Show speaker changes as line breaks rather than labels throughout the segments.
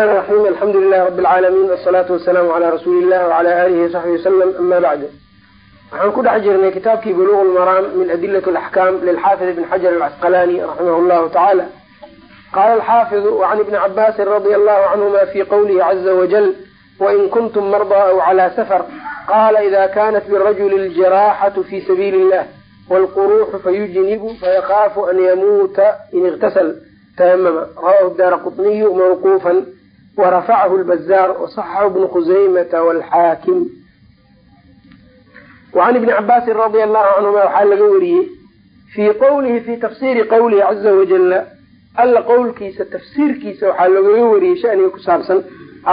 الرحمن الرحيم الحمد لله رب العالمين والصلاة والسلام على رسول الله وعلى آله وصحبه وسلم أما بعد waxaan ku dhex jirnay kitaabkii buluغ الmaraam min adilaة الأحkam lilxaafid ibn xajar الcasqalani raximah اllahu taعala qala alxaafiظ وعn ibni cabasi radي allahu canهuma fi qwlihi عaزa wajل وin kuntum mardى aw عlى sfr qala إida kanat birajuli اljiraxaة fi sabiili الlah wاlquruxu fayujnibu fayakaafu an yamuuta in اغtasl tayamama rawahu daara quطniyu mawquufan warafacahu lbazaar wasaxaxu bnu khuzaymata wاlxaakim wacan ibni cabaasin radia allahu canhuma waxaa laga wariyey fii qowlihi fii tafsiiri qowlihi caza wajala alla qowlkiisa tafsiirkiisa waxaa lagaga wariyey shaniga ku saabsan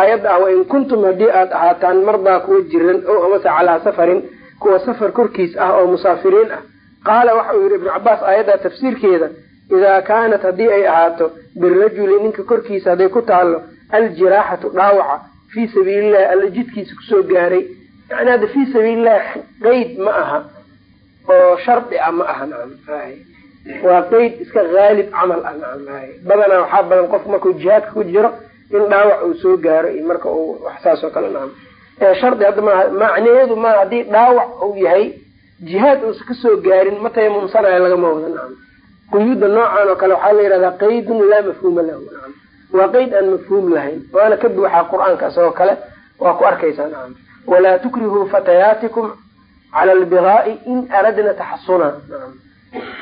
aayadda ah wain kuntum haddii aada ahaataan mardaa kuwa jiran o amase calaa safarin kuwa safar korkiis ah oo musaafiriin ah qaala waxa uu yihi ibnu cabaas aayaddaa tafsiirkeeda idaa kaanat haddii ay ahaato birajuli ninka korkiisa hadday ku taalo aljiraaxatu dhaawaca fii sabiilillahi alla jidkiisa ku soo gaaray. Yani hadda fii sabiilillahi qeyd ma aha oo shardi ah ma aha waa qeyd iska haalib camal ah badanaa waxaa badan qofku markuu jihaadka ku jiro in dhaawac uu soo gaaro iyo marka uu wax saas kale nacam. Shardi hadda maaha macnaheedu maa haddii dhaawac uu yahay jihaad uusa ka soo gaarin ma tayamumsanayo lagama wada nacam. Quyuuda noocan oo kale waxaa la yihahdaa qaydun laa mafhuuma lahu nacam waa qeyd aan mafhuum lahayn waana ka buuxaa qur'aanka isagoo kale waa ku arkaysaa nacam walaa tukrihuu fatayaatikum cala albigaai in aradna taxasuna.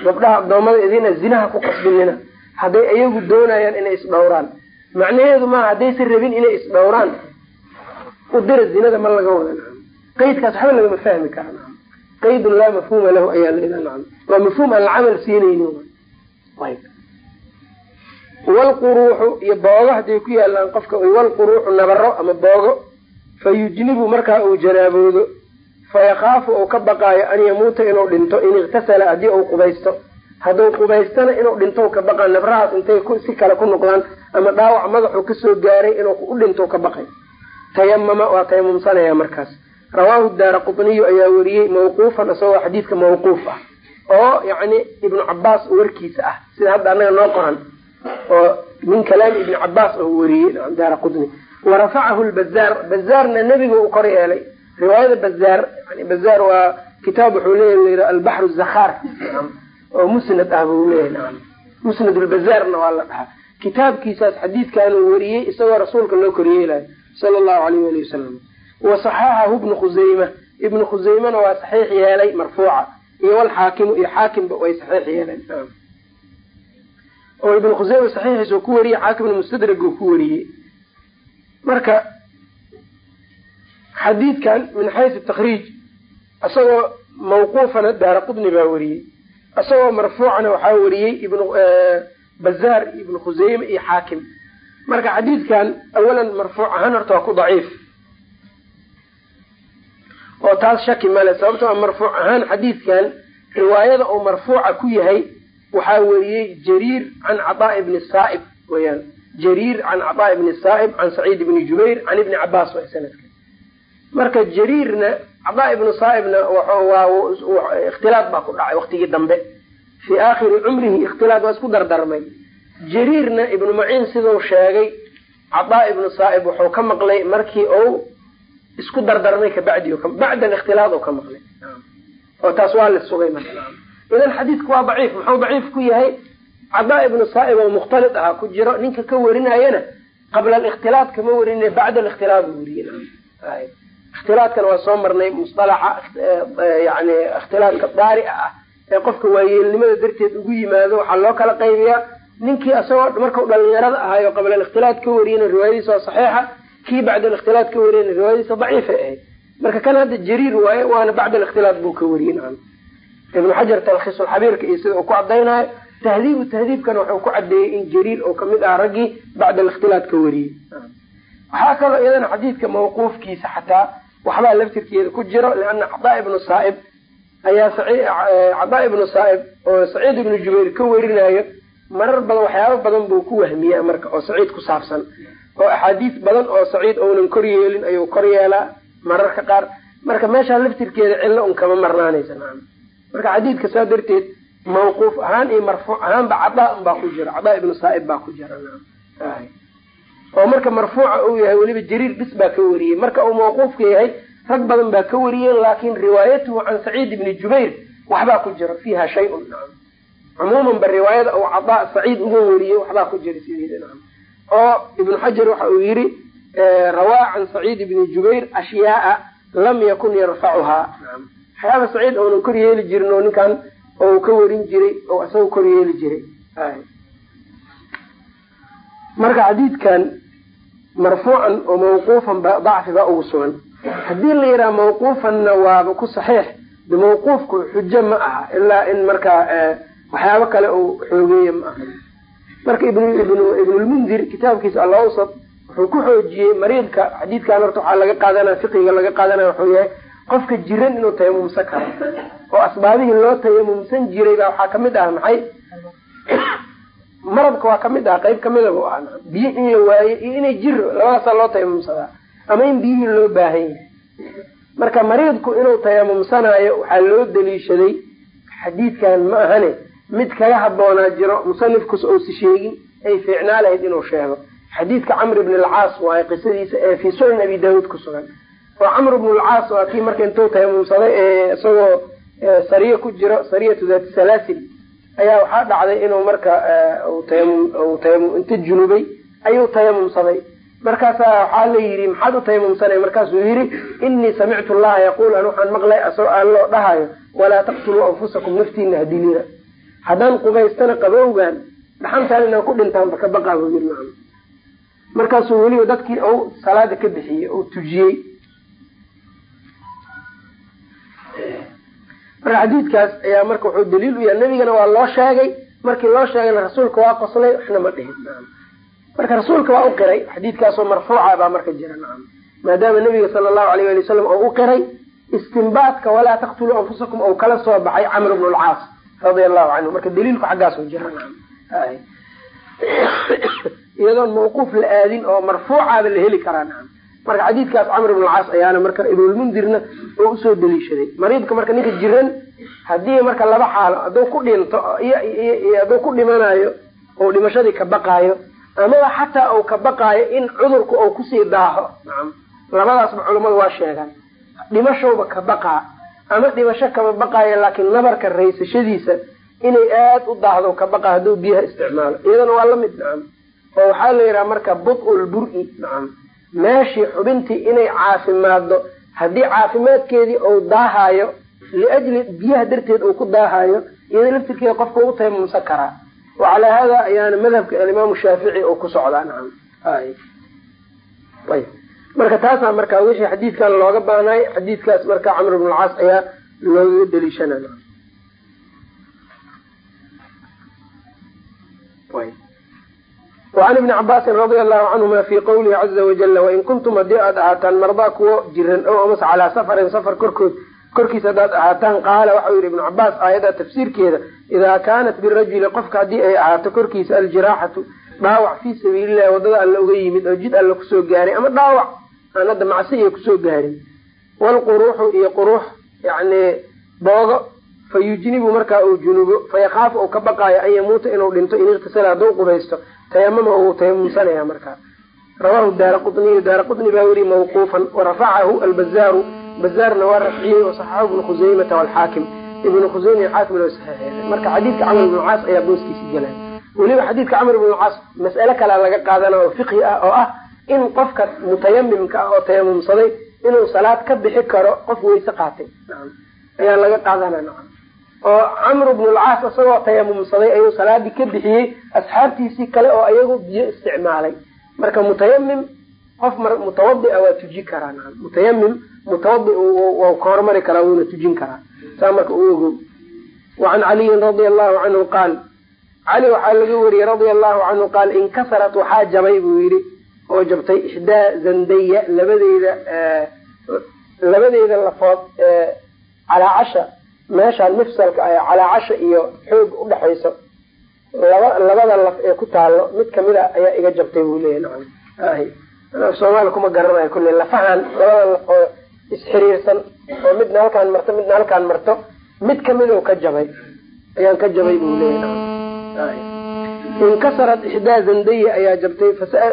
Gabdhaha adoomada idina zinaha ku qasbinina hadday ayagu doonayaan inay isdhowraan. Macnaheedu maaha haddaysan rabin inay isdhowraan udira zinada ma laga wada nacam. Qeydkaas waxba lagama fahmi kara nacam. Qaydun laa mafhuuma lahu ayaa waa mafhuum aan lacamal siinayni walquruuxu iyo boogo hadday ku yaalaan qofka walquruuxu nabaro ama boogo fa yujnibu markaa uu janaaboodo fayakaafu uu ka baqaayo an yamuuta inuu dhinto in iktasala haddii uu qubaysto. Hadduu qubaystana inuu dhinto ka baqaa nabrahaas intay si kale ku noqdaan ama dhaawac madaxuu ka soo gaaray inuu u dhinto ka baqay. Tayamama waa tayamumsanaya markaas. Rawaahu daara qutniyu ayaa weriyey mawquufan isagoo xadiidka mawquuf ah oo yani ibnu cabaas warkiisa ah sida hadda anaga noo qoran oo min kalaami ibni cabaas oo weriyey daara qutni warafacahu lbazaar bazaarna nebiga u kor yeelay. Riwaayada bazaar bazaar waa kitaab wuxuu leeya albaxru zakhaar. Oo musnad ah buu leeyahy naam. Musnad lbazaarna waa la dhahaa. Kitaabkiisaas xadiidkaanuu weriyey isagoo rasuulka loo koryeelayo sala allahu alayh wali wasalam wasaxaxahu ibnu khusayma ibnu khusaymana waa saxiix yeelay marfuuca. Iyo walxaakimu iyo xaakimba way saxiix yeeleen oo ibnu khusayma saxiixiisa ku wariyey xaakimna mustadrag uu ku wariyey. Marka xadiidkan min xaysu takriij isagoo mawquufana daara qudni baa wariyey. Isagoo marfuucana waxaa wariyey ibn bazaar ibnu khusayme iyo xaakim. Marka xadiidkan awalan marfuuc ahaan horta waa ku daciif. Oo taas shaki male sababto marfuuc ahaan xadiidkan riwaayada uu marfuuca ku yahay waxaa weriyey jariir can cataa bni saaib weyaan jariir can cataa ibni saaib can saciid ibni jubayr can ibni cabaas waa sanadka marka jariirna cataa ibnu saaibna ikhtilaad baa ku dhacay waktigii dambe. Fii aakhiri cumrihi ikhtilaad waa isku dardarmay. Jariirna ibnu maciin siduu sheegay cataa ibnu saaib wuxuu ka maqlay markii uu isku dardarmay kabacdi bacda alikhtilaad oo ka maqlay. Oo taas waa la sugay marka idan xadiidku waa daciif muxuu daciif ku yahay cadaa ibnu saaib oo mukhtalid ahaa ku jiro ninka ka warinayana qabla alikhtilaad kama warinay bacda alikhtilaad weriye ikhtilaadkana waa soo marnay musalaxa yani ikhtilaadka daarica ah ee qofka waayeelnimada darteed ugu yimaado waxaa loo kala qaybiyaa ninkii asagoo markau dhalinyarada ahaayo qabla alikhtilaad ka wariyana riwaayadiisa waa saxiixa kii bacda alikhtilaad ka wariyana riwaayadiisa daciifay ahayd marka kan hadda jariir waaye waana bacda alikhtilaad buu ka wariyey ibnu xajar talkhiisulxabiirka iyo sida uu ku cadaynayo tahdiibu tahdiibkana wuxuu ku cadeeyey in jariir oo ka mid ah raggii bacda alikhtilaad ka wariyey. Waxaa kaloo iyadana xadiidka mawquufkiisa xataa waxbaa laftirkeeda ku jiro liana cadaa ibnu saaib ayaa cadaa ibnu saaib oo saciid ibnu jubayr ka warinayo marar badan waxyaaba badan buu ku wahmiyaa marka oo saciid ku saabsan. Oo axaadiis badan oo saciid ounan kor yeelin ayuu kor yeelaa mararka qaar. Marka meeshaa laftirkeeda cillo un kama marnaanaysa marka xadiidka saa darteed mawquuf ahaan iyo marfuuc ahaanba cadaa baa ku jira. Cadaa ibnu saaib baa ku jira oo marka marfuuca uu yahay weliba jariir bis baa ka wariyey. Marka uu mawquufka yahay rag badan baa ka wariyeen laakin riwaayatuhu can saciid ibni jubayr waxbaa ku jira fiiha shay-un cumuuman ba riwaayada uu cadaa saciid uga wariyey waxbaa ku jira sideeda oo ibnu xajar waxa uu yidhi rawaa can saciid ibni jubayr ashyaaa lam yakun yarfacuhaa waxyaaba saciid ounan kor yeeli jirin oo ninkan ou ka warin jiray oo isaga kor yeeli jiray. Marka xadiidkan marfuucan oo mawquufan dacfi baa ugu sugan. Haddii la yidhaha mawquufanna waaba ku saxiix de mawquufku xujo ma aha ilaa in markaa waxyaabo kale uu xoogeeya ma aha. Marka ibn ibnulmundir kitaabkiisa alawsat wuxuu ku xoojiyey mariidka xadiidkan horta waxaa laga qaadanaya fiqiga laga qaadanaya wuxuu yahay qofka jiran inuu tayamumsan karo. Oo asbaabihii loo tayamumsan jiray baa waxaa ka mid ah maxay? Maradka waa ka mid ah qayb kamida bu ah biyo in la waayo iyo inay jiro labadaasaa loo tayamumsadaa. Ama in biyihii loo baahan yahay. Marka mariidku inuu tayamumsanaayo waxaa loo daliishaday xadiidkan ma ahane mid kaga haboonaa jiro musanifkus uusi sheegin ay fiicnaa lahayd inuu sheego. Xadiidka camr bn alcaas waaye qisadiisa ee fii sunan abi daawuud ku sugan oo camr bn alcaas waa kii marka intuu tayamumsaday ee isagoo sariya ku jiro sariyatu daati salaasil ayaa waxaa dhacday inuu marka tayamum inta junubay ayuu tayamumsaday. Markaasaa waxaa la yidhi maxaad u tayamumsanay? Markaasuu yidhi inii samictu llaha yaquul an waxaan maqlay asoo alloo dhahayo walaa taqtuluu anfusakum naftiina hadilina haddaan qubaystana qabowgan dhaxantaan inaan ku dhintaanba ka baqaa buu maam markaasuu weliba dadkii ou salaada ka bixiyey ou tujiyey marka xadiidkaas ayaa marka wuxuu daliil u yahay nabigana waa loo sheegay. Markii loo sheegayna rasuulka waa qoslay waxna ma dhihin. Marka rasuulka waa u qiray xadiidkaasoo marfuuca baa marka jira. Nacam maadaama nabiga sala allahu alayh ali wasalam oo u qiray istinbaadka walaa taqtuluu anfusakum ou kala soo baxay camr bnu lcaas radia allahu canhu marka daliilku xaggaasoo jira. Nacam iyadoon mawquuf la aadin oo marfuucaaba la heli karaa. Nacam marka xadiidkaas camr ibn alcaas ayaana marka ibnulmundirna oo u soo daliishaday. Mariidka marka ninka jiran haddii marka laba xaalo hadduu ku dhinto hadduu ku dhimanayo ou dhimashadii ka baqaayo amaba xataa uu ka baqaayo in cudurku uu ku sii daaho nacam labadaasba culamadu waa sheegaan. Dhimashowba ka baqaa ama dhimasho kama baqaayo laakiin nabarka raysashadiisa inay aad u daahdo ka baqaa hadduu biyaha isticmaalo. Iyadana waa la mid nacam oo waxaa la yidhaha marka bud-ul bur-i nacam meeshii xubintii inay caafimaaddo haddii caafimaadkeedii uu daahayo liajli biyaha darteed uu ku daahayo iyada laftirkeeda qofka u tayamumsan karaa. Wa calaa hada ayaana madhabka alimaamu shaafici oo ku socdaa nacam. Ayb marka taasaa marka wixii xadiidkan looga baanaay xadiidkaas marka camr bn alcaas ayaa loogaga daliishana wacan ibni cabaasin radia allahu canhuma fi qawlihi caza wajala wain kuntum haddii aad ahaataan mardaa kuwo jiran o amase calaa safarin safar korkood korkiisa haddaad ahaataan qaala waxau yihi ibnu cabaas aayadda tafsiirkeeda idaa kaanat birajuli qofka haddii ay ahaato korkiisa aljiraaxatu dhaawac fii sabiilillahi waddada alla uga yimid oo jid alla ku soo gaaray ama dhaawac aan hadda macsi iyo ku soo gaarin waalquruuxu iyo quruux yani boogo fa yujnibu markaa uu junubo fayakaafu uu ka baqaayo an yamuuta inuu dhinto in iktisala hadduu qubaysto tayamama uu tayamumsanaya markaa rawahu daara quniyu daara quni baa weriye mawquufan warafacahu albazaaru bazaarna waa rafciyey wasaxaxahu ibnu khusaymata walxaakim ibnu khusayma iyo xaakim loo saxeexeeyay marka xadiidka camr ibnu caas ayaa booskiisi gelay weliba xadiidka camr ibnu caas mas'ale kalea laga qaadana oo fiqhi ah oo ah in qofka mutayamimka ah oo tayamumsaday inuu salaad ka bixi karo qof weyse qaatay. Ayaa laga qaadana nacam oo camr bnu lcaas isagoo tayamumsaday ayuu salaadii ka bixiyey asxaabtiisii kale oo ayagu biyo isticmaalay. Marka mutayamim qof mutawadia waa tuji karaa mutayamim mutawadi ka hormari karaa wuuna tujin karaa. Saa marka u ogow. Wacan caliyin radia allahu canhu qaal cali waxaa laga wariyey radia allahu canhu qaal inkasarat waxaa jabay buu yidhi oo jabtay ixdaa zandaya labadeyda labadeeda lafood calaacasha meeshaan mifsalka ah calaacasha iyo xoog udhexayso laba labada laf ee ku taalo mid ka mid a ayaa iga jabtay buu leeyahy soomaali kuma garanayo kulle lafahan labada laf oo isxiriirsan oo midna halkaan marto midna halkaan marto mid ka mid oo ka jabay ayaan ka jabay buu leeyahy nacam. Inkasarat ixdaa zandaya ayaa jabtay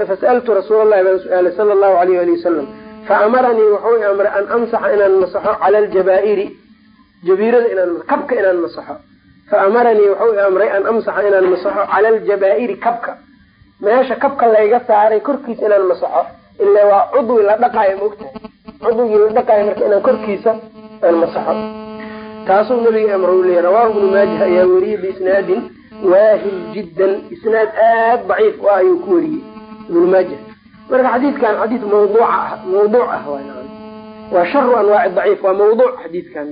fasa'altu rasuula llahi baan su'aalay sala allahu alayh ali wasalam faamaranii wuxuu i amray an amsaxa inaan masaxo cala aljabaa'iri jabiirada inaan kabka inaan masaxo. Faamaranii wuxuu i amray an amsaxa inaan masaxo cala aljabaa'iri kabka. Meesha kabka layga saaray korkiisa inaan masaxo ila waa cudwi la dhaqaayo maogtahay cudwigii la dhaqaayo marka inaan korkiisa aan masaxo. Taasuu nabiga amra u leeyay rawahu ibnu maajah ayaa weriyey biisnaadin waahil jiddan. Isnaad aad daciif u ah ayuu ku weriyey ibnu maajah marka xadiidkan xadiid mawduuca ah mawduuc ah waa sharu anwaaci daciif waa mawduuc xadiidkan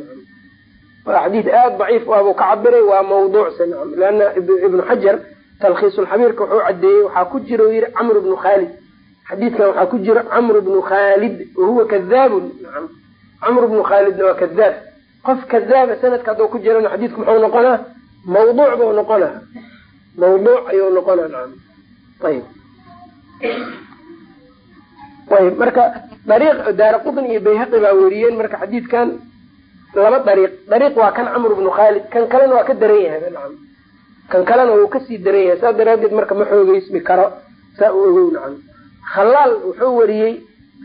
waa xadiid aad daciif u ah buu ka cabiray waa mawduucsa leana ibnu xajar talkhiisulxabiirka wuxuu cadeeyey waxaa ku jira u yihi camr bnu khaalid. Xadiidkan waxaa ku jira camr bnu khaalid wahuwa kadaabun naam. Camr bnu khaalidna waa kadaab qof kadaaba sanadka hadduu ku jirana xadiidku muxuu noqonaa? Mawduuc buu noqonaa. Mawduuc ayuu noqonaa naam. Ayb ayb marka dariiq daara qutni iyo bayhaqi baa weriyeen marka xadiidkan laba dariiq. Dariiq waa kan camr bnu khaalid kan kalena waa ka daran yahay nacam. Kan kalena wuu ka sii daran yahay saas daraadeed marka ma xoogeysmi karo saa u ogow nacam. Khalaal wuxuu wariyey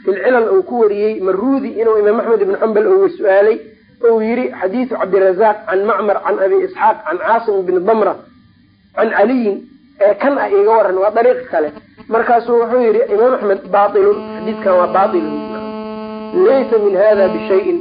filcilal uu ku wariyey maruudi inuu imaam axmed ibn xambal uga su'aalay ou yihi xadiidu cabdirazaq can macmar can abi isxaaq can caasim bni damra can caliyin ee kan ah iga waran waa dariiq kale. Markaasuu wuxuu yihi imaam axmed bailun xadiidkan waa bailun laysa min hada bishayin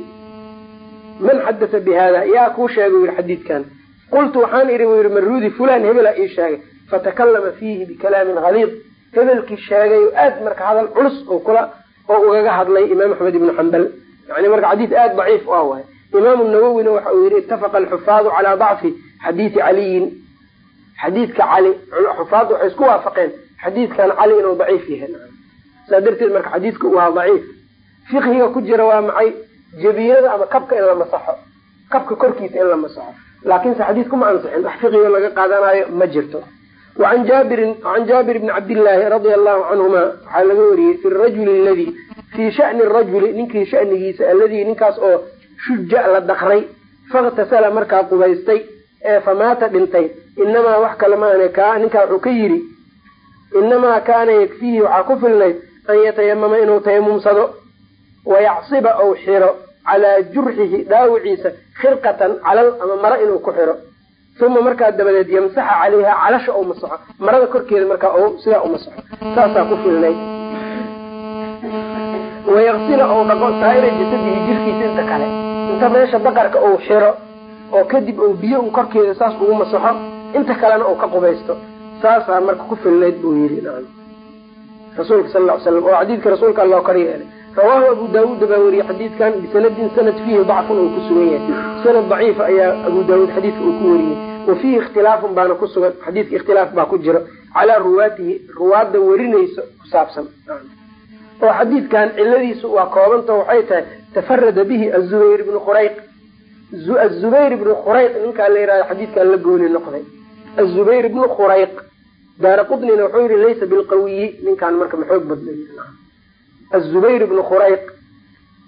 man xadata bi hada yaa kuu sheegay yihi xadiidkan. Qultu waxaan idhi buu yihi fulan hebela ii sheegay. Fatakallama fiihi bikalaamin haliid hebelkii sheegay aad marka hadal culus oo kula oo ugaga hadlay imaam axmed ibnu xambal yani marka xadiid aad daciif u ah waay. Imaamu nawowina waxa uu yihi itafaqa alxufaadu calaa dacfi xadiidi caliyin. Xadiidka cali xufaaddu waxay isku waafaqeen. Xadiidkan cali inuu daciif yahay saa darteed marka xadiidku waa daciif. Fiqhiga ku jira waa maxay jabiyada ama kabka in la masaxo kabka korkiisa in la masaxo. Laakiinse xadiidku ma ansixin wax fiqiga laga qaadanayo ma jirto. Wacan jaabirin can jaabir bni cabdillaahi radia allahu canhuma waxaa laga wariyey fi rajuli aladi fii shani rajuli ninkii shanigiisa alladii ninkaas oo shuja la daqray faktasala markaa qubaystay ee famaata dhintay. Inamaa wax kale maane ka ninkaa wuxuu ka yidhi inamaa kaana yakfiihi waxaa ku filnayd an yatayamama inuu tayamumsado wayacsiba ou xiro calaa jurxihi dhaawiciisa khirqatan calal ama maro inuu ku xiro uma markaa dabadeed yamsaxa calayha calasha ou masaxo marada korkeeda markaa sidaa u masaxo saasaa ku filnayd wayaksila ou dhaqo saa'ira jasadihi jirkiisa inta kale inta meesha daqarka ou xiro oo kadib ou biyo un korkeeda saas ugu masaxo inta kalena uu ka qubaysto saasaa marka ku filnayd buu yidhi rasuulka sal slam oo xadiidka rasuulka loo kor yeelay rawaahu abu daawuud baa weriyey xadiidkan bisanadin sanad fiihi dacfun uu ku sugan yahay sanad daciifa ayaa abu daawuud xadiidka uu ku weriyey wa fiihi ikhtilaafun baana ku sugan xadiidka ikhtilaaf baa ku jira. Calaa ruwaatihi ruwaadda ku saabsan. Oo xadiidkan ciladiisu waa koobanta waxay tahay tafarada bihi azubayr ibnu khurayq azubayr ibnu khurayq ninkaa la yihahdo xadiidkan la gooni noqday. Azubayr ibnu khurayq daara qutnina wuxuu yihi laysa bilqawiyi. Ninkaan marka ma xoog badnay azubayr ibnu khurayq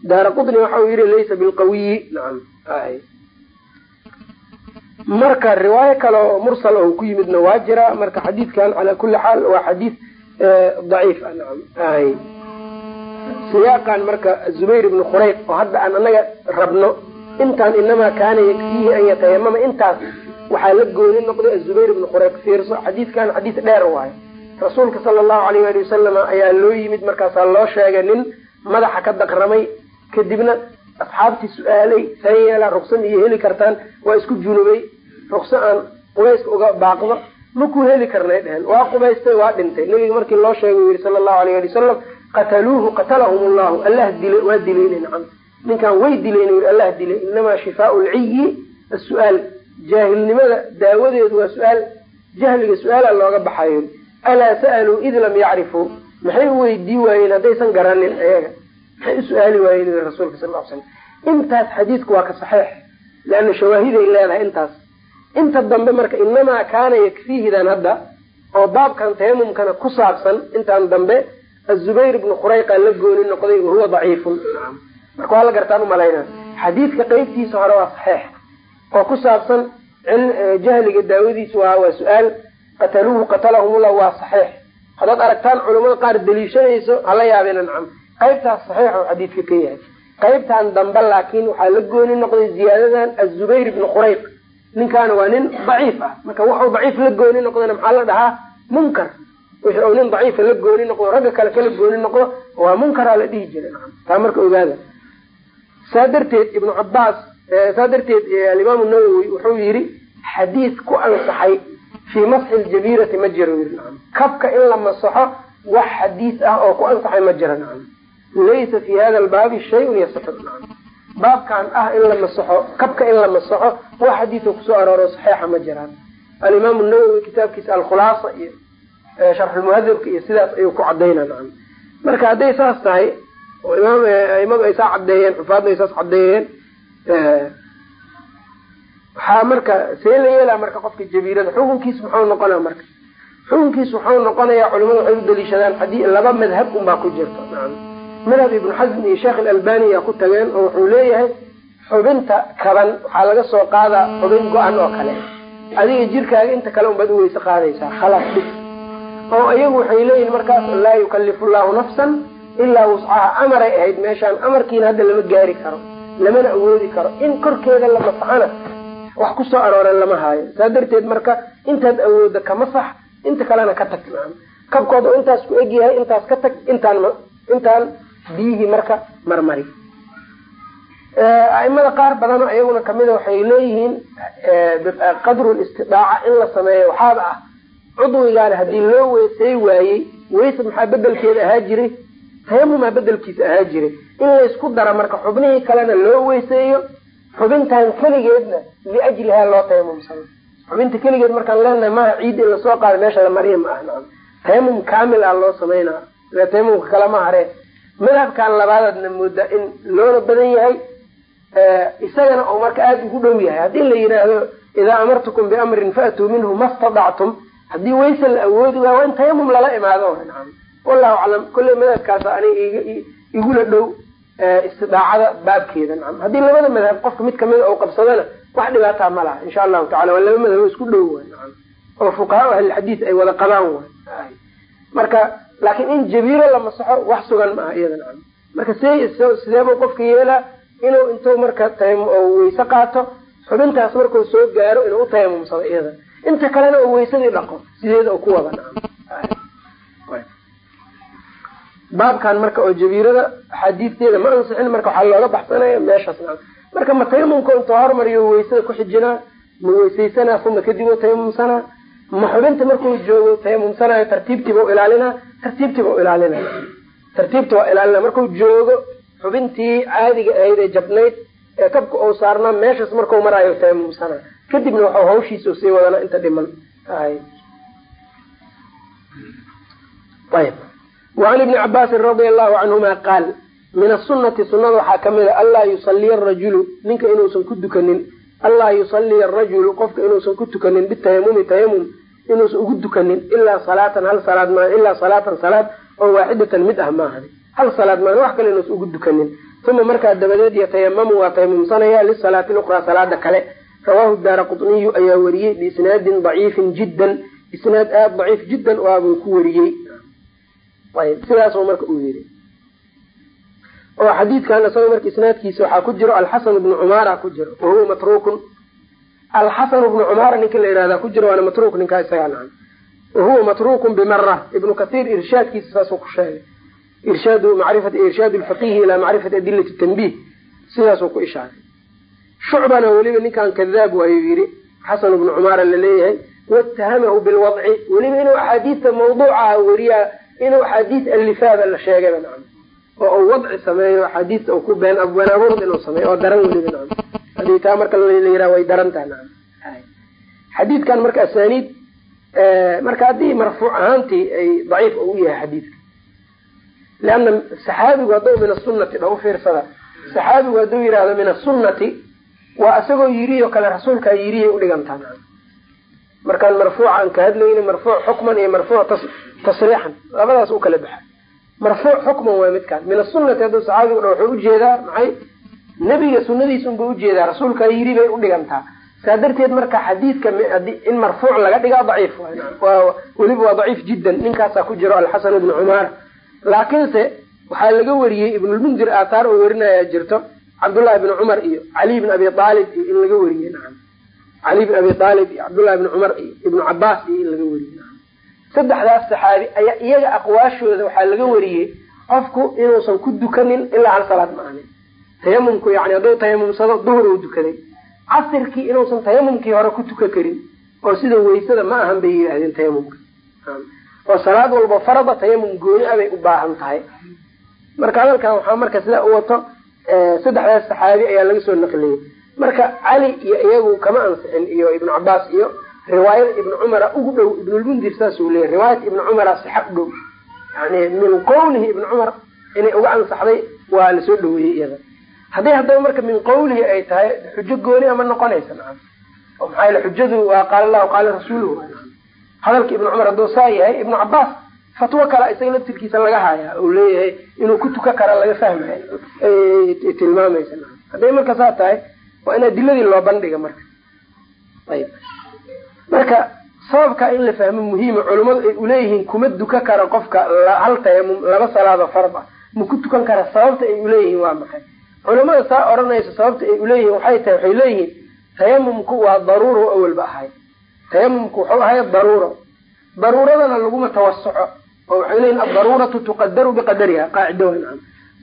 daara qutni waxa uu yihi laysa bilqawiyi nacam marka riwaayo kale oo mursal oo ku yimidna waa jira marka xadiidkan calaa kuli xaal waa xadiid daciif ah nacam ay siyaaqan marka zubayr ibnu khurayq oo hadda aan anaga rabno intaan inamaa kaana yakfiihi an yatayamama intaas waxaa la gooni noqday azubayr ibnu khurayq fiirso xadiidkan xadiid dheer waayo rasuulka sala allahu alayh ali wasalama ayaa loo yimid markaasaa loo sheegay nin madaxa ka daqramay kadibna asxaabtii su'aalay san ruksa iyo heli kartaan waa isku junubay. Rukso aan qubayska uga baaqdo makuu heli karnay dheheen waa qubaystay waa dhintay. Nabiga markii loo sheegay u yihi sala allahu alayh ali wasalam qataluuhu qatalahum allahu allah dilay waa dilayna nacam. Ninkan way dileen yii allah dilay inamaa shifaau lciyi as-su-aal jaahilnimada daawadeedu waa su'aal jahliga su'aala looga baxayo alaa sa'aluu id lam yacrifuu. Maxay u weydii waayeen haddaysan garanin? Ayaga. Maxay u su'aali waayeen yii rasuulka sal l slam intaas xadiidku waa ka saxiix leanna shawaahiday leedahay intaas. Inta dambe marka inamaa kaana yakfiihidan hadda oo baabkan tayamumkana ku saabsan intaan dambe azubayr ibnu khurayqa la gooni noqday wahuwa daciifun. Marka waa la gartaan umalayna xadiidka qeybtiisa hore waa saxiix. Oo ku saabsan jahliga daawadiisa waa waa su'aal qataluuhu qatalahumullah waa saxiix. Haddaad aragtaan culamada qaar daliishanayso hala yaabina nacam qaybtaas saxiix oo xadiidka ka yahay. Qaybtan dambe laakiin waxaa la gooni noqday ziyaadadan azubayr ibnu qurayq. Ninkaana waa nin daciif ah. Marka wuxuu daciif la gooni noqdana maxaa la dhahaa? Munkar. Wixii uu nin daciifa la gooni noqdo ragga kale kala gooni noqdo waa munkaraa la dhihi jiray. Nacam taa marka ogaada. Saa darteed ibnu cabaas saa darteed alimaamu nawowi wuxuu yidhi xadiid ku ansaxay fii masxi ljabiirati ma jiro yii kabka in la masaxo wax xadiis ah oo ku ansaxay ma jiro nacam laysa fi hada albaabi shayun yasixu nacam baabkan ah in la masaxo kabka in la masaxo wax xadiisa ku soo arooro saxiixa ma jiraan alimaamu nawowi kitaabkiisa alkhulaasa iyo sharxulmuhadabka iyo sidaas ayuu ku cadayna nacam marka hadday saas tahay oo imaam aimadu ay saa cadeeyeen xufaadna ay saas cadeeyeen waxaa marka see la yeelaa marka qofka jabiirada xukunkiis muxuu noqonaa marka? Xukunkiis wuxuu noqonayaa culimadu waxay u daliishadaan haddii laba madhab unbaa ku jirta madhab ibnu xasm iyo sheekh alalbani yaa ku tageen oo wuxuu leeyahay xubinta kaban waxaa laga soo qaadaa xubin go-an oo kale. Adiga jirkaaga inta kale unbaad u weyse qaadaysaa khalaas bis oo iyagu waxay leeyihiin markaas laa yukalifu llahu nafsan ilaa wuscaha amaray ahayd meeshaan amarkiina hadda lama gaari karo lamana awoodi karo. In korkeeda la masaxana wax ku soo arooran lama haayo. Saa darteed marka intaad awooda ka masax inta kalena ka tag maan kabkood oo intaas ku egyahay intaas ka tag intaan intaan biyihii marka marmari. Aimada qaar badan iyaguna kamida waxay leeyihiin qadru istidaaca in la sameeyo. Waxaaba ah cudwigaana haddii loo weysay waayey weyse maxaa bedelkeeda ahaa jiray tayamumaa bedelkiisa ahaa jiray in laysku dara marka xubnihii kalena loo weyseeyo xubintan keligeedna liajlihaa loo tayamumsano xubinta keligeed markaan leenahay maaha ciid in la soo qaado meesha la mariya ma aha tayamum kaamil ah loo samaynaa tayamumka kale ma haree madhabkan labaadaadna moodaa in loona badan yahay isagana oo marka aada ugu dhow yahay. Haddii la yidhaahdo idaa amartukum biamrin faatuu minhu ma stadactum haddii wayse la awoodi waay waa in tayamum lala imaado. Wallahu aclam. Kolley madhabkaas aniga igula dhow istidaacada baabkeeda. Nacam haddii labada madhab qofka mid kamida ou qabsadana wax dhibaataa ma laha insha allahu tacala waa laba madhabo isku dhow waay nacam oo fuqahaa ahlilxadiis ay wada qabaan waay marka laakiin in jabiiro la masaxo wax sugan ma aha iyada nacam marka see sideebuu qofka yeelaa inuu intuu marka tayam weyse qaato xubintaas markuu soo gaaro inuu u tayamumsado iyada. Inta kalena oo weysadii dhaqo sideeda u ku wada nacam baabkan marka oo jabiirada axaadiisteeda ma ansixin marka waxaa looga baxsanaya meeshaas marka ma tayamumka intuu hormariyo weysada ku xijinaa ma weysaysanaa uma kadib tayamumsanaa ma xubinta markuu joogo tayamumsanayo tartiibtiiba u ilaalinaa tartiibtiiba u ilaalina tartiibta waa ilaalina markuu joogo xubintii caadiga ahayd ee jabnayd ee kabka ou saarnaa meeshaas markau maraayo tayamumsanaa kadibna waxau hawshiisa sii wadana inta dhiman. Ayb wacan ibni cabaasin radia allahu canhuma qaal min asunati sunada waxaa ka mid a anlaa yusaliya arajulu ninka inuusan ku dukanin anlaa yusaliya arajulu qofka inuusan ku tukanin bitayamumi tayamum inuusan ugu dukanin ilaa salaatan hal salaad maa ilaa salaatan salaad oo waaxidatan mid ah maahan hal salaad maan wax kale inuusan ugu dukanin uma markaa dabadeed yatayamamu waa tayamumsanaya lisalaati luqraa salaada kale rawahu daara qutniyu ayaa wariyey biisnaadin daciifin jiddan isnaad aada daciif jiddan oo abuu ku wariyey ayb sidaasoo marka uu yiri oo xadiidkan isaga marka isnaadkiisa waxaa ku jiro alxasan bnu cumaara ku jiro wahuwa matrukun alxasan bnu cumaara ninka la yihahda ku jiro waana matruuk ninkaa isagaa nacan wahuwa matrukun bimara ibnu kathiir irshaadkiisa saasuu ku sheegay. Irshaadu macrifati irshaad lfaqihi ilaa macrifati adilati tanbih sidaasuu ku ishaaray. Shucbana weliba ninkan kadaab waayuu yidhi xasan bnu cumaara la leeyahay watahamahu bilwadci. Weliba inuu axaadiista mawduucaha weriyaa inuu axaadiis alifaada la sheegayba nacam. Oo uu wadci sameeyo axaadiista uu ku been been abuurd inuu sameeyo oo daran weliba nacam. Hadii taa marka la yiraha way daran tahay nacam. Xadiidkan marka asaniid marka haddii marfuuc ahaantii ay daciif u yahay xadiidka. Leanna saxaabigu hadduu min asunati dha u fiirsada. Saxaabigu hadduu yihahdo min asunati waa isagoo yiriyo kale rasuulkaa yiriyay udhigantaa markaan marfuucan ka hadlayna marfuuc xukman iyo marfuuc tasriixan labadaas u kala baxa marfuuc xukman waa midkaan. Min asunati hadduu saxaabigu dha wuxuu u jeedaa maxay? Nebiga sunadiisa unba u jeedaa rasuulkaa yiri bay udhigantaa saa darteed marka xadiidka in marfuuc laga dhigaa daciif weliba waa daciif jiddan. Ninkaasaa ku jiro alxasan ibnu cumaar laakiinse waxaa laga wariyey ibnulmundir aathaar oo werinaya jirto cabdullahi bni cumar iyo cali bn abi aalib iyo in laga wariyey naam. Cali bn abi aalib iyo cabdullahi bni cumar iyo ibnu cabaas iyo in laga wariyey. naam saddexdaas saxaabi ayaa iyaga aqwaashooda waxaa laga wariyey qofku inuusan ku dukanin ilaa hal salaad ma ahanin tayamumku yani hadduu tayamumsado duhur uu dukaday. Casirkii inuusan tayamumkii hore ku tuka karin oo sida weysada ma ahan bay yidhaahdeen tayamumka oo salaad walba farada tayamum gooni a bay u baahan tahay. Marka hadalkan waxaa marka sidaa u wato saddexdaas saxaabi ayaa laga soo naqliyey. Marka cali iyo iyagu kama ansixin iyo ibnu cabaas iyo riwaayada ibnu cumara ugu dhow ibnulmundir saasuu leeyay riwaayat ibnu cumara sixa u dhow. Yani min qowlihi ibnu cumar inay uga ansaxday waa la soo dhaweeyey iyada. Hadday haddaba marka min qawlihi ay tahay xujo gooni ama noqonaysa naam. Oo maxaa yele xujadu waa qaala allahu qaala rasuuluhu hadalka ibnu cumar hadduu saa yahay ibnu cabaas fatwo kale isaga laftirkiisa laga haya uu leeyahay inuu ku tuka kara laga fahmay tilmaamaysa hadday marka saa tahay waa in adiladii loo bandhiga marka. Ayb marka sababka in la fahmo muhiima culimmadu ay uleeyihiin kuma duka kara qofka hal tayamum laba salaado fard ah. Ma ku tukan kara sababta ay uleeyihiin waa maxay? Culamada saa odhanaysa sababta ay uleeyihiin waxay tahay waxay leeyihiin tayamumku waa daruuro awalba ahay tayamumku wuxuu ahay daruuro. Daruuradana laguma tawasuco oo waxay leeyihiin addaruuratu tuqadaru biqadariha qaacido wan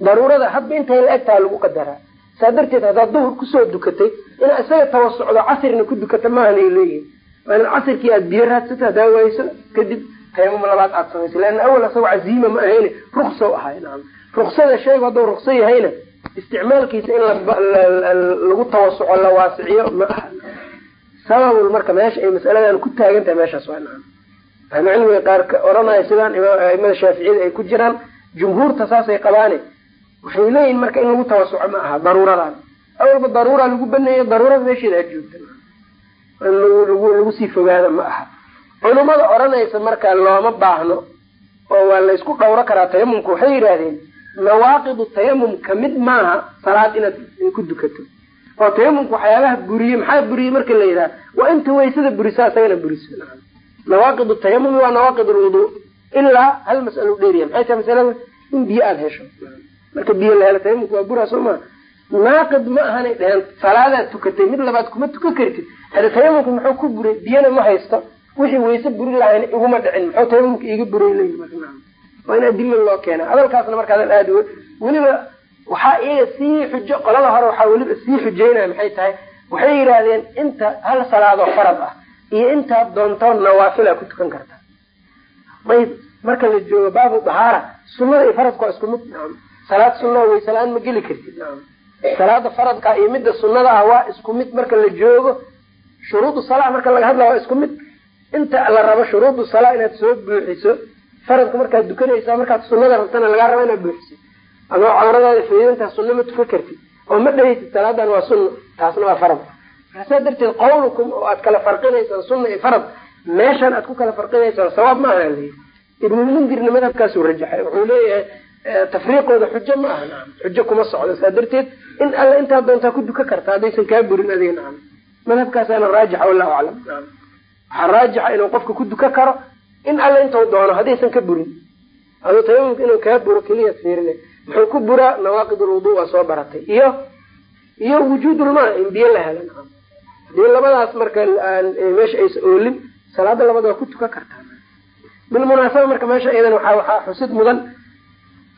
daruurada hadba intay la egtaha lagu qadaraa saa darteed haddaad duhur ku soo dukatay inaad isaga tawasucdo casirna ku dukata maahanay leeyihiin waa inaad casirkii aad biyo raadsato wayso kadib tayamum labaad aad samaysa leana awal asagoo caziima ma ahayne rukso ahay naam. Ruksada shaygu hadduu rukso yahayna isticmaalkiisa in lagu tawasuco la waasiciyo ma aha. Sababul marka meesha ay masaladan ku taagan tahay meeshaas waa naam. Qaar ka odhanaya sidaan aimada shaaficiyada ay ku jiraan jumhuurta saasay qabaane waxay leeyihiin marka in lagu tawasuco ma aha daruuradan. Awalba daruura lagu baneeyo daruurada meesheeda aad joogta lagu sii fogaada ma aha. Culummada odhanaysa marka looma baahno oo waa laysku dhawro karaa tayamumka waxay yidhaahdeen nawaaqidu tayamum ka mid maaha salaad inaad ku dukato. Oo tayamumka waxyaabaha buriye maxaa buriye marka la yidhaha? Waa inta waysada burisa isagana buriso. Nawaaqidu tayamumi waa nawaaqid lwudu ilaa hal masalo dheeriya maxay tahay masalada in biyo aada hesho. Marka biyo la helo tayamumka waa buraa soo maa naaqid ma ahanay dheheen salaadaad tukatay mid labaad kuma tukan kartid hada tayamumka muxuu ku buray biyana ma haysto. Wixii wayse buri lahayn iguma dhicin. Muxuu tayamumka iiga buray leyi waa in adila loo keena hadalkaasna markaadan aad weliba waxaa iyaga sii xujo qolada hore waxaa weliba sii xujeynaya maxay tahay? Waxay yidhaahdeen inta hal salaadoo farad ah iyo intaad doontoon nawaafila ku tukan karta. Ayb marka la joogo baabu dahaara sunada iyo faradka waa isku mid. Salaad sunaa wayse la'aan ma geli kartid. Salaada faradka iyo midda sunada ah waa isku mid marka la joogo shuruudu salaa marka laga hadla waa isku mid. Inta la rabo shuruudu salaa inaad soo buuxiso faradka markaad dukanaysaa markaad sunada rabtana lagaa rabo inaad buuxiso. Adoo cawradaada feedantaa sunna ma tukan kartid oo ma dhahaysid salaadan waa sunna taasna waa farad. Saa darteed qawlukum oo aad kala farqinaysaan sunna iyo farad meeshan aad ku kala farqinaysaan sawaab ma aha li ibnulmundirna madhabkaasuu rajaxay wuxuu leeyahay tafriiqooda xujo ma aha xujo kuma socdo. Saa darteed in alla intaad doontaa ku duka karta haddaysan kaa burin adiga nacam madhabkaasaana raajixa wallahu aclam. Waxaa raajixa inuu qofka ku duka karo in alla intau doono haddaysan ka burin. Aduu tayamumka inuu kaa buro keliyaad fiirina muxuu ku buraa nawaaqid ulwudu waa soo baratay. Iyo iyo wujuudulmaa in biyo la nacam haddii labadaas marka meesha aysa oolin salaada labada waa ku tukan kartaa. Bilmunaasaba marka meesha iyadan waaa waxaa xusid mudan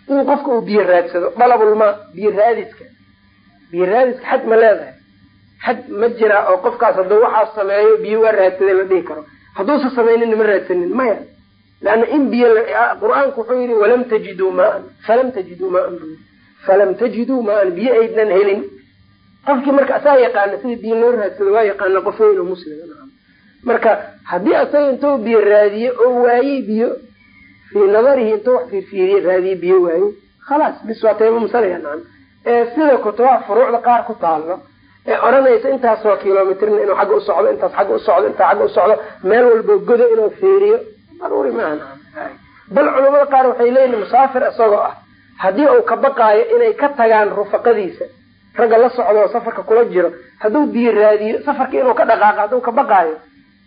in qofka uu biyo raadsado. Dalabulmaa biyo raadiska. Biyo raadiska xad ma leedahay xad ma jira oo qofkaas hadduu waxaas sameeyo biyo waa raadsaday la dhihi karo. Hadduusa samaynin ma raadsanin maya leanna in biyo qur'aanku wuxuu yihi walam tajiduu maan. Falam tajiduu maan bu falam tajiduu maan biyo aydan helin. Qofkii marka asaa yaqaana sida biyo loo raadsado waa yaqaana qof weyn oo muslima marka haddii asaga intuu biyo raadiye oo waayey biyo fii nadarihi intuu wax fiirfiiriye raadiye biyo waayey khalaas bis waa taymamsanaya nacam. Ee sida kutubaha furuucda qaar ku taalo ee odhanaysa intaasoo kilomitrna inuu xagga usocdo intaas xagga usocdo intaa xagga usocdo meel walba godo inuu fiiriyo. Daruuri maaha bal culamada qaar waxay leeyihiin musaafir isagoo ah haddii uu ka baqaayo inay ka tagaan rufaqadiisa ragga la socdo safarka kula jiro hadduu biyo raadiyo safarka inuu ka dhaqaaqo hadduu ka baqaayo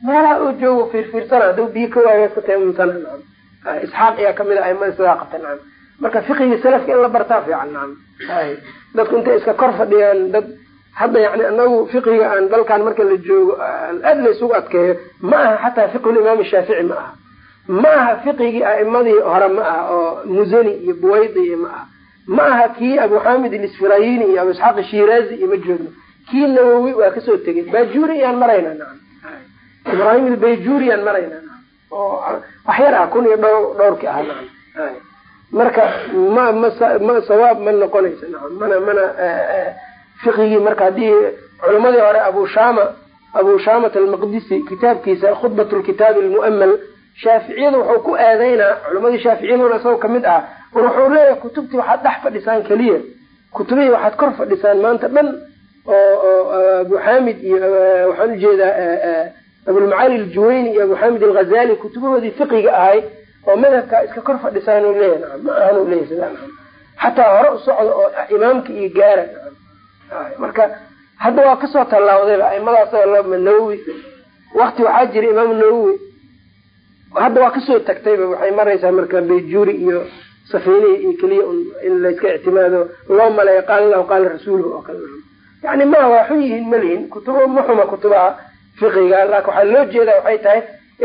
meelaha oo joogo fiirfiirsana hadduu biyo ka waayo iska tayamumsana nacam isxaaq ayaa ka mid a aimada sidaa nacam marka fiqigii salafka in la bartaa fiican nacam dadku intay iska kor fadhiyaan dad hadda yani anagu fiqiga aan dalkan marka la joogo aad la isugu adkeeyo ma aha xataa fiqhulimaam shaafici ma aha. Ma aha fiqigii a'imadii hore ma aha oo musani iyo buwaydi ma aha. Ma aha kii abu xamid ilisfirayini iyo abu isxaaq shiraazi iyo ma joogno. Kii nawowi waa ka soo tegay bajuri iyaan marayna nacam ibrahim ilbayjuri yaan marayna oo wax yar ah kun iyo dho dhowrki ah nacam marka ma ma sawaab ma noqonaysa nacam mana mana fiqigii marka haddii culimadii hore abu shama abu shamat almaqdisi kitaabkiisa khudbat lkitaabi almu'amal shaaficiyada wuxuu ku aadaynaa culimadii shaaficiyaduna isagoo ka mid ah wuxuu leeyahay kutubtii waxaad dhex fadhisaan keliya. Kutubihii waxaad kor fadhisaan maanta dhan oo abu iyo waxaan u jeedaa abulmacali aljuwayni iyo abu xamid alghazali kutubahoodii fiqiga ahay oo madhabkaa iska kor fadhisaan u leeyahay ma ahan leeyahay xataa hore u socda oo imaamka iyo gaara marka hadda waa ka soo tallaawdayba aimadaas nawowi wakti waxaa jira imaam nawowi hadda waa ka soo tagtayba waxay maraysaa marka bayjuri iyo safinihi iyo keliya in layska ictimaado. Loo maleeyo qaala lahu qaala rasuuluhu oo kale. Yani ma waa xun yihiin ma lihin. Kutubo muxuma kutubaha fiqiga laakin waxaa loo jeeda waxay tahay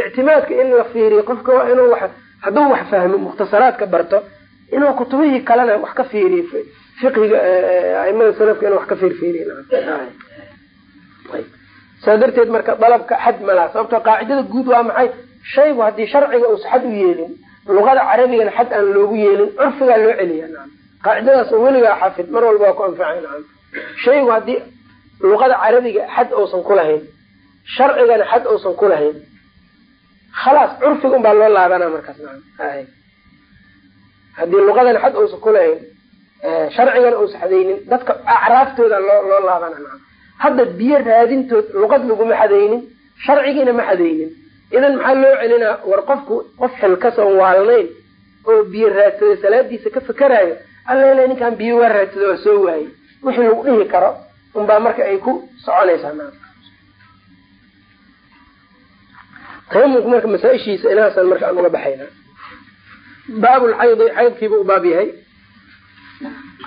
ictimaadka in la fiiriyo qofka waa inuu hadduu wax fahmo mukhtasaraadka barto inuu kutubihii kalena wax ka fiiriyo fiqiga aimada salafka inuu wax ka fiirfiiriy saa darteed marka dalabka xad malaha sababto qaacidada guud waa maxay? Shaygu haddii sharciga uusa xad u yeelin luqada carabigana xad aan loogu yeelin curfigaa loo celiya qaacidadaas oo weligaa xafid mar walba waa ku anfacay. Nacam shaygu haddii luqada carabiga xad uusan ku lahayn sharcigana xad uusan ku lahayn khalaas curfiga unbaa loo laabana markaas. Nacam haddii luqadana xad uusan ku lahayn sharcigana uusa xadaynin dadka acraaftooda loo loo laabana hadda biyo raadintood luqad laguma xadaynin sharcigiina ma xadaynin. Idan maxaa loo celinaa war qofku qof xilkasoon waalnayn oo biyo raadsaday salaadiisa ka fakerayo alla ninkaan biyo waa raadsada waa soo waayey. Wixii lagu dhihi karo unbaa marka ay ku soconaysaa na tayamumku marka masaa-ishiisa inahaasaan marka aan uga baxayna. Baabulxaydi xaydkiiba u baab yahay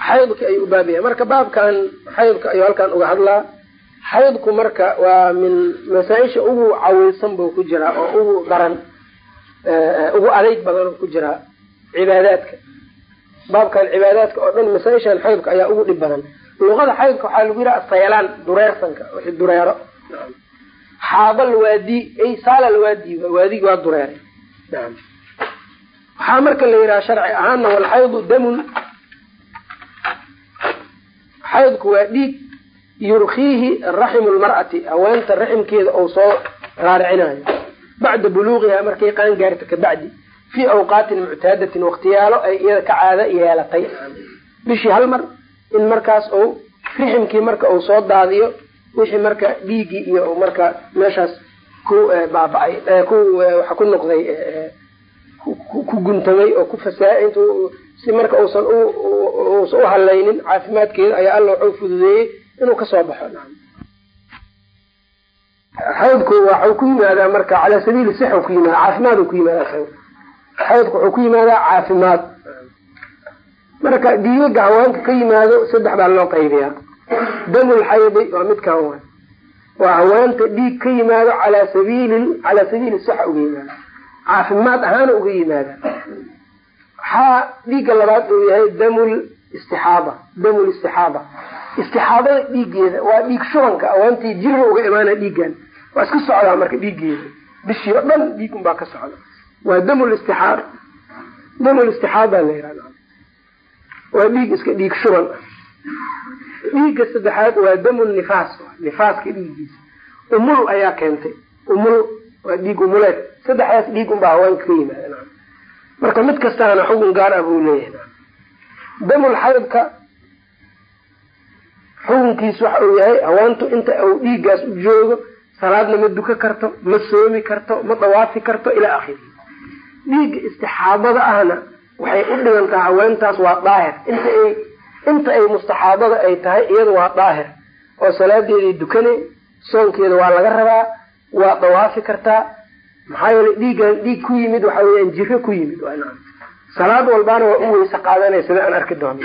xaydki ayuu u baab yahay marka baabkan xaydka ayuu halkan uga hadlaa. Xaydku marka waa min masaa-isha ugu cawilsan buu ku jiraa oo ugu daran ugu adeyg badan ku jiraa cibaadaadka. Baabkan cibaadaadka oo dhan masaa-ishan xaydka ayaa ugu dhib badan. Luqada xaydka waxaa lagu yidhaha saylaan dureersanka wixii dureero. Xaabal waadi ay saalal waadi waadigi waa dureeray. Waxaa marka la yidhaha sharci ahaana walxaydu damun xaydku waa dhiig yurkiihi raximu lmar'ati haweenta raximkeeda ou soo raaricinayo. Bacda buluuqiha markay qaan gaarto kabacdi fii awqaatin muctaadatin waktiyaalo ay iyada ka caado yeelatay. Bishii hal mar in markaas ou riximkii marka uu soo daadiyo wixii marka dhiiggii iyo marka meeshaas ku baaba-ay ku waxa ku noqday ku guntamay oo ku fasaa int si marka uusan uusan u halaynin caafimaadkeeda ayaa alla waxuu fududeeyey inuu ka soo baxo. Xaydku waxau ku yimaadaa marka calaa sabiili sixu ku yimaada caafimaad ku yimaada xaydku wuxuu ku yimaadaa caafimaad. Marka dhiigaga hawaanka ka yimaado saddex baa loo qaybiyaa. Damul xaydi waa midkan wa waa hawaanta dhiig ka yimaado calaa sabiili calaa sabiili sixa uga yimaado caafimaad ahaana uga yimaada waxaa dhiigga labaad uu yahay damul istixaaba damul istixaaba istixaabada dhiiggeeda waa dhiig shubanka awaantii jira uga imaana dhiiggan. Waa iska socdaa marka dhiiggeeda. Bishii o dhan dhiig unbaa ka socda. Waa damul istixaaba damul istixaaba la yihahda waa dhiig iska dhiig shuban. Dhiigga saddexaad waa damul nifaas. Nifaaska dhiiggiisa. Umul ayaa keentay. Umul waa dhiig umuleed. Saddexdaas dhiig unbaa hawaanka ka yimaada marka mid kastaana xugun gaar ah buu leeyahay. Damul xukunkiis waxa uu yahay hawaantu inta uu dhiiggaas u joogo salaadna ma duka karto ma soomi karto ma dawaafi karto ilaa akhirihi dhiigga istixaabada ahna waxay u dhigantaa haweentaas waa daahir. Inta ay inta ay mustaxaadada ay tahay iyada waa daahir. Oo salaadeeday dukane soonkeeda waa laga rabaa waa dawaafi kartaa maxaa yeele dhiiggan dhiig ku yimid waxa weyaan jiro ku yimid salaad walbaana waa u weyse qaadanaya sida aan arki doono.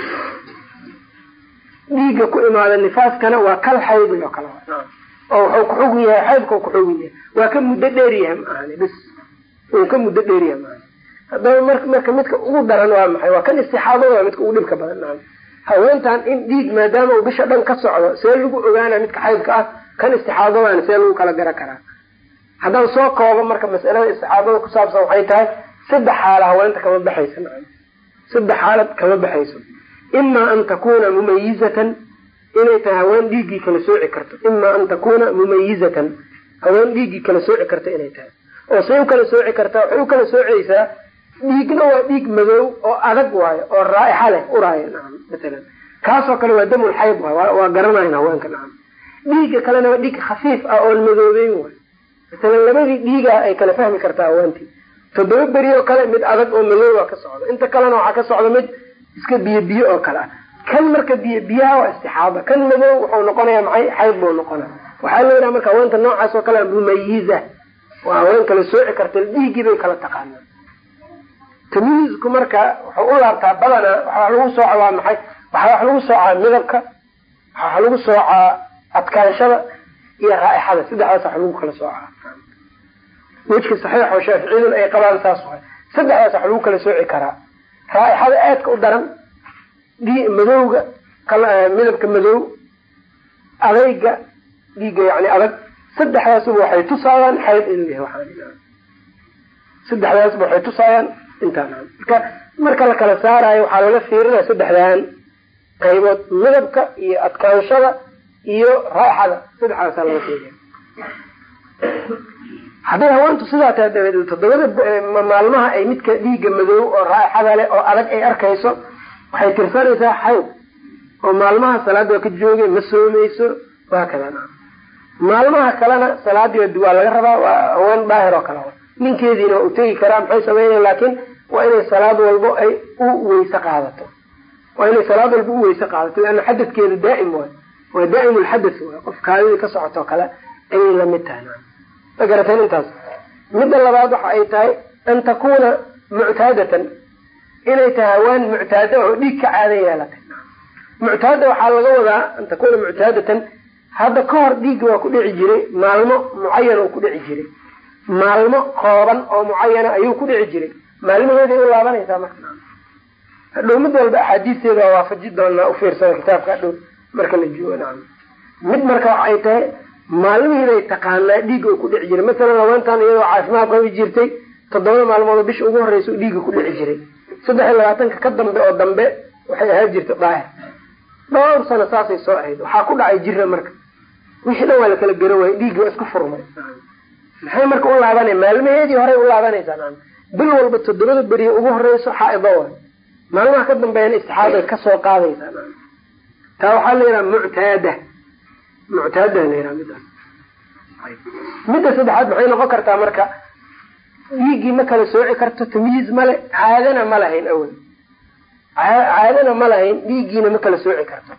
Dhiigga ku imaada nifaaskana waa kal xaydi oo kale oo wuxuu kuxugun yahay xaydka kuxugun yahay. Waa ka muddo dheeryahay ma ahani bis uu ka muddo dheeryahay maahani haddaba mar marka midka ugu daran waa maxay? Waa kan istixaadada waa midka ugu dhibka badan maahani haweentan in dhiig maadaama uu bisha dhan ka socdo see lagu ogaana midka xaydka ah kan istixaadadaana see lagu kala gara karaa haddaan soo koobo marka masalada istixaadada ku saabsan waxay tahay saddex xaala haweenta kama baxaysa saddex xaalad kama baxayso. Ima an takuna mumayizatan inay tahay haween dhiiggii kala sooci karto. Ima an takuna mumayizatan haween dhiiggii kala sooci karto inay tahay. Oo say u kala sooci kartaa waxay u kala soocaysaa dhiigna waa dhiig madow oo adag waayo oo raa'ixa leh uraayo nacam matalan kaasoo kale waa damul xayd waay waa garanayn haweenka nacam dhiigga kalena waa dhiig khafiif ah oon madoobeyn waay matalan labadii dhiigaa ay kala fahmi kartaa haweentii toddoba beri oo kale mid adag oo madooba ka socda inta kalena waxaa ka socda mid iska biyo biyo oo kale ah. Kan marka biyo biyaha waa istixaada kan madow wuxuu noqonaya maxay? Xayd buu noqona waxaa la yidhaha marka haweenta noocaas oo kale mumayiza waa haween kala sooci karta. Dhiiggii bay kala taqaanaa. Tamyiizku marka wuxuu u laabtaa badanaa waxaa lagu sooca waa maxay? Waxaa wax lagu soocaa midabka. Waxaa lagu soocaa adkaanshada iyo raaixada. Saddexdaas wax lagu kala soocaa wejka saxiix oo shaaficiyaduna ay qabaan saas waay. Saddexdaas wax lagu kala sooci karaa. Raaixada aadka u daran madowga midabka madow adayga dhiigga yani adag saddexdaasuba waxay tusaayaan xayd inuu yahay saddexdaasba waxay tusaayaan intaan marka marka la kala saarayo waxaa laga fiirinaya saddexdan qaybood midabka iyo adkaanshada iyo raaxada saddexdaasaa laga fiiriya hadday haweentu sidaa tahay dabadeed toddobada maalmaha ay midka dhiigga madow oo raaixada leh oo adag ay arkayso waxay tirsanaysaa xayd oo maalmaha salaada waa ka joogay ma soomayso waa kada maalmaha kalena salaadii waa laga rabaa waa haween daahir oo kale ninkeediina waa u tegi karaa maxay sameynaya laakiin waa inay salaad walbo ay u weyse qaadato. Waa inay salaad walba u weyse qaadato leana xadadkeeda daa'im waay waa daa'im lxadath waay qof kaadidii ka socotoo kale ayay la mid tahay ma garateen intaas midda labaad waxa ay tahay an takuna muctaadatan. Inay tahay haween muctaada oo dhiig ka caada yeelatay. Muctaada waxaa laga wadaa an takuna muctaadatan. Hadda ka hor dhiigga waa ku dhici jiray maalmo mucayan oo ku dhici jiray. Maalmo kooban oo mucayana ayuu ku dhici jiray. Maalmaheeday u laabanaysaa marka. Hadhow mid walba axaadiisteeda waa waafaji doonaa ufiirsada kitaabka hadhow. Marka la joogo mid marka waxa ay tahay maalmihiiday taqaanaa dhiigga uu ku dhici jiray. Masalan haweentan iyadoo caafimaad qabi jirtay toddobada maalmood bisha ugu horreysa u dhiigga ku dhici jiray. Saddex iyo labaatanka ka dambe oo dambe waxay ahaan jirta daahir. Dhowr sano saasay soo ahayd. Waxaa ku dhacay jira marka. Wixii dhan waa la kala garo waayey dhiiggi waa isku furmay. Maxay marka u laabanay maalmaheedii horey u laabanaysaa bil walba toddobada beriye ugu horeyso xaa'ido maalmaha ka dambeeyana istixaaday ka soo qaadaysaa taa waxaa la yidhaha muctaada muctaada la yidhaha midaas midda saddexaad maxay noqon kartaa marka dhiiggii ma kala sooci karto tamyiiz male caadana ma lahayn awel caadana ma lahayn dhiiggiina ma kala sooci karto.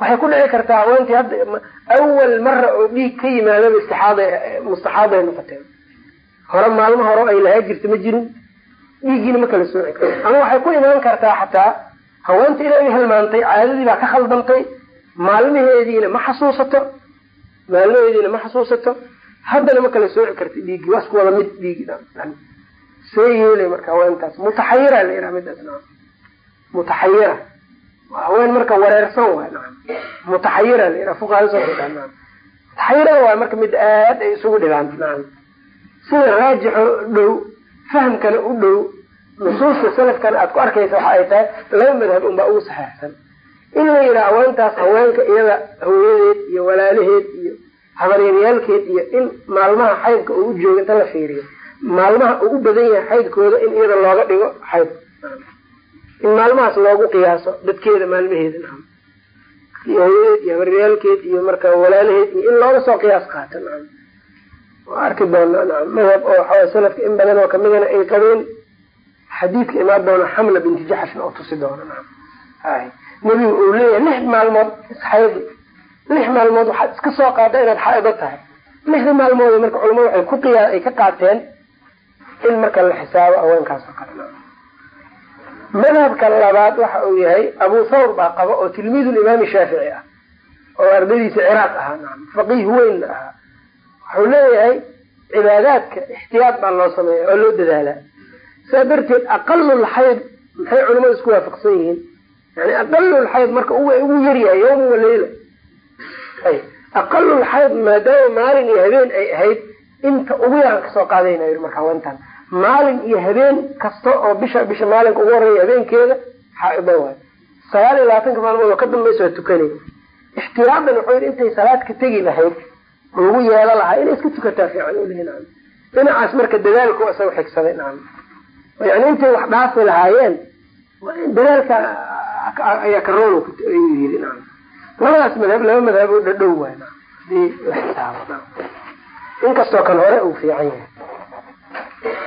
Waxay ku dhici kartaa haweentii hadda awal mara oo dhiig ka yimaadaba istixaada mustaxaaday noqoteen hore maalmo hore ay lahaa jirta ma jirin dhiiggiina ma kala sooci karto. Ama waxay ku imaan kartaa xataa haweenta inay hilmaantay caadadii baa ka khaldantay maalmaheediina ma xasuusato? Maalmaheediina ma xasuusato? Haddana ma kala sooci karta dhiiggii waa isku wada mid dhiigi see yeelay marka haweentaas mutaxayira la yidhaha midaas na mutaxayira. Haween marka wareersan waay na mutaxayira la yidhaha fuqahada soo na mutaxayirada waay marka mid aad ay isugu dhibaan nacam sida raajixo dhow fahamkana u dhow nusuusta salafkana aad ku arkaysa waxa ay tahay laba madhab unbaa ugu saxeexsan in la yidhaha haweentaas haweenka iyada hooyadeed iyo walaalaheed iyo habaryaaryaalkeed iyo in maalmaha xaydka uu u joogo inta la fiiriyo. Maalmaha uu u badan yahay xaydkooda in iyada looga dhigo xayd. In maalmahaas loogu qiyaaso dadkeeda maalmaheeda iyo hooyadeed iyo habaryaalkeed iyo marka walaalaheed iyo in looga soo qiyaas qaato arki nacam madhab oo waxaway salafka in badan oo kamidana ay qabeen. Xadiidka imaan doona xamla binti jaxshin oo tusi doona nebigu uu leeyahay lix maalmood isxaydi lix maalmood waxaad iska soo qaada inaad xaa'ido tahay. Lixdii maalmood marka culamadu waxay ku qiyaa ay ka qaateen in marka la xisaabo haweenkaas oo kale madhabka labaad waxa uu yahay abu thawr baa qaba oo tilmiidu imaami shaafici ah oo ardadiisa ciraaq ahaa faqiih weynna ahaa. Wuxuu leeyahay cibaadaadka ixtiyaad baa loo sameeya oo loo dadaalaa saa darteed aqalul xayd maxay culamadu isku waafaqsan yihiin yani aqalul xayd marka ugu yaryahay yawma wa leyla aqalul xayd maadaama maalin iyo habeen ay ahayd inta ugu yaran ka soo qaadayna yiri marka haweentan maalin iyo habeen kasta oo bisha bisha maalinka ugu horreeya habeenkeeda xaa'ido waay. Sagaal iyo labaatanka maalmood oo ka dambaysa waa tukanay. Ixtiraadan wuxuu yidhi intay salaad ka tegi lahayd lagu yeelo lahaa inay iska tukataa fiican ulihi nacam dhinacaas marka dadaalku isaga xigsaday nacam yani intay wax dhaafi lahaayeen dadaalka ayaa karoon nacam labadaas madhab laba madhab dhadhow waay haddii la xisaabo inkastoo kan hore uu fiican yahay.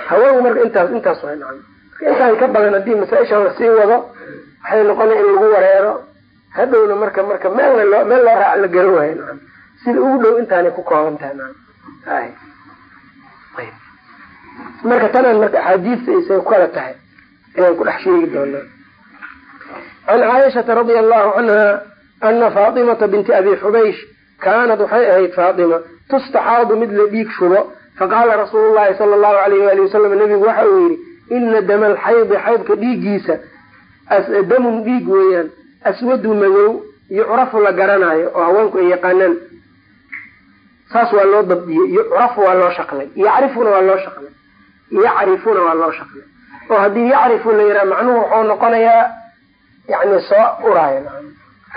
Haweenku marka intaas intaas waay nacam intaan ka badan haddii masaa-isha la sii wado waxay noqonaya in lagu wareero. Hadhowna marka marka meelna loo meel loo raac la garan waayo nacam sida ugu dhow intaanay ku kooban tahay nacam ay marka tanaan marka axaadiista isay kala tahay ayaan ku dhex sheegi doonaa can caaishata radia allahu canha ana faatimata binti abi xubaysh kaanad waxay ahayd faatima tustaxaadu mid la dhiig shubo faqaala rasuulu llahi sala allahu alayh waali wasalam nabigu waxa uu yidhi ina dama alxaydi xaydka dhiiggiisa damun dhiig weeyaan aswadu madow yucrafu la garanaayo oo haweenku ay yaqaanaan saas waa loo dabdiyey yucrafu waa loo shaqlay yacrifuna waa loo shaqlay yacrifuna waa loo shaqlay oo haddii yacrifu la yidhaha macnuhu wuxuu noqonayaa yani soo uraayo.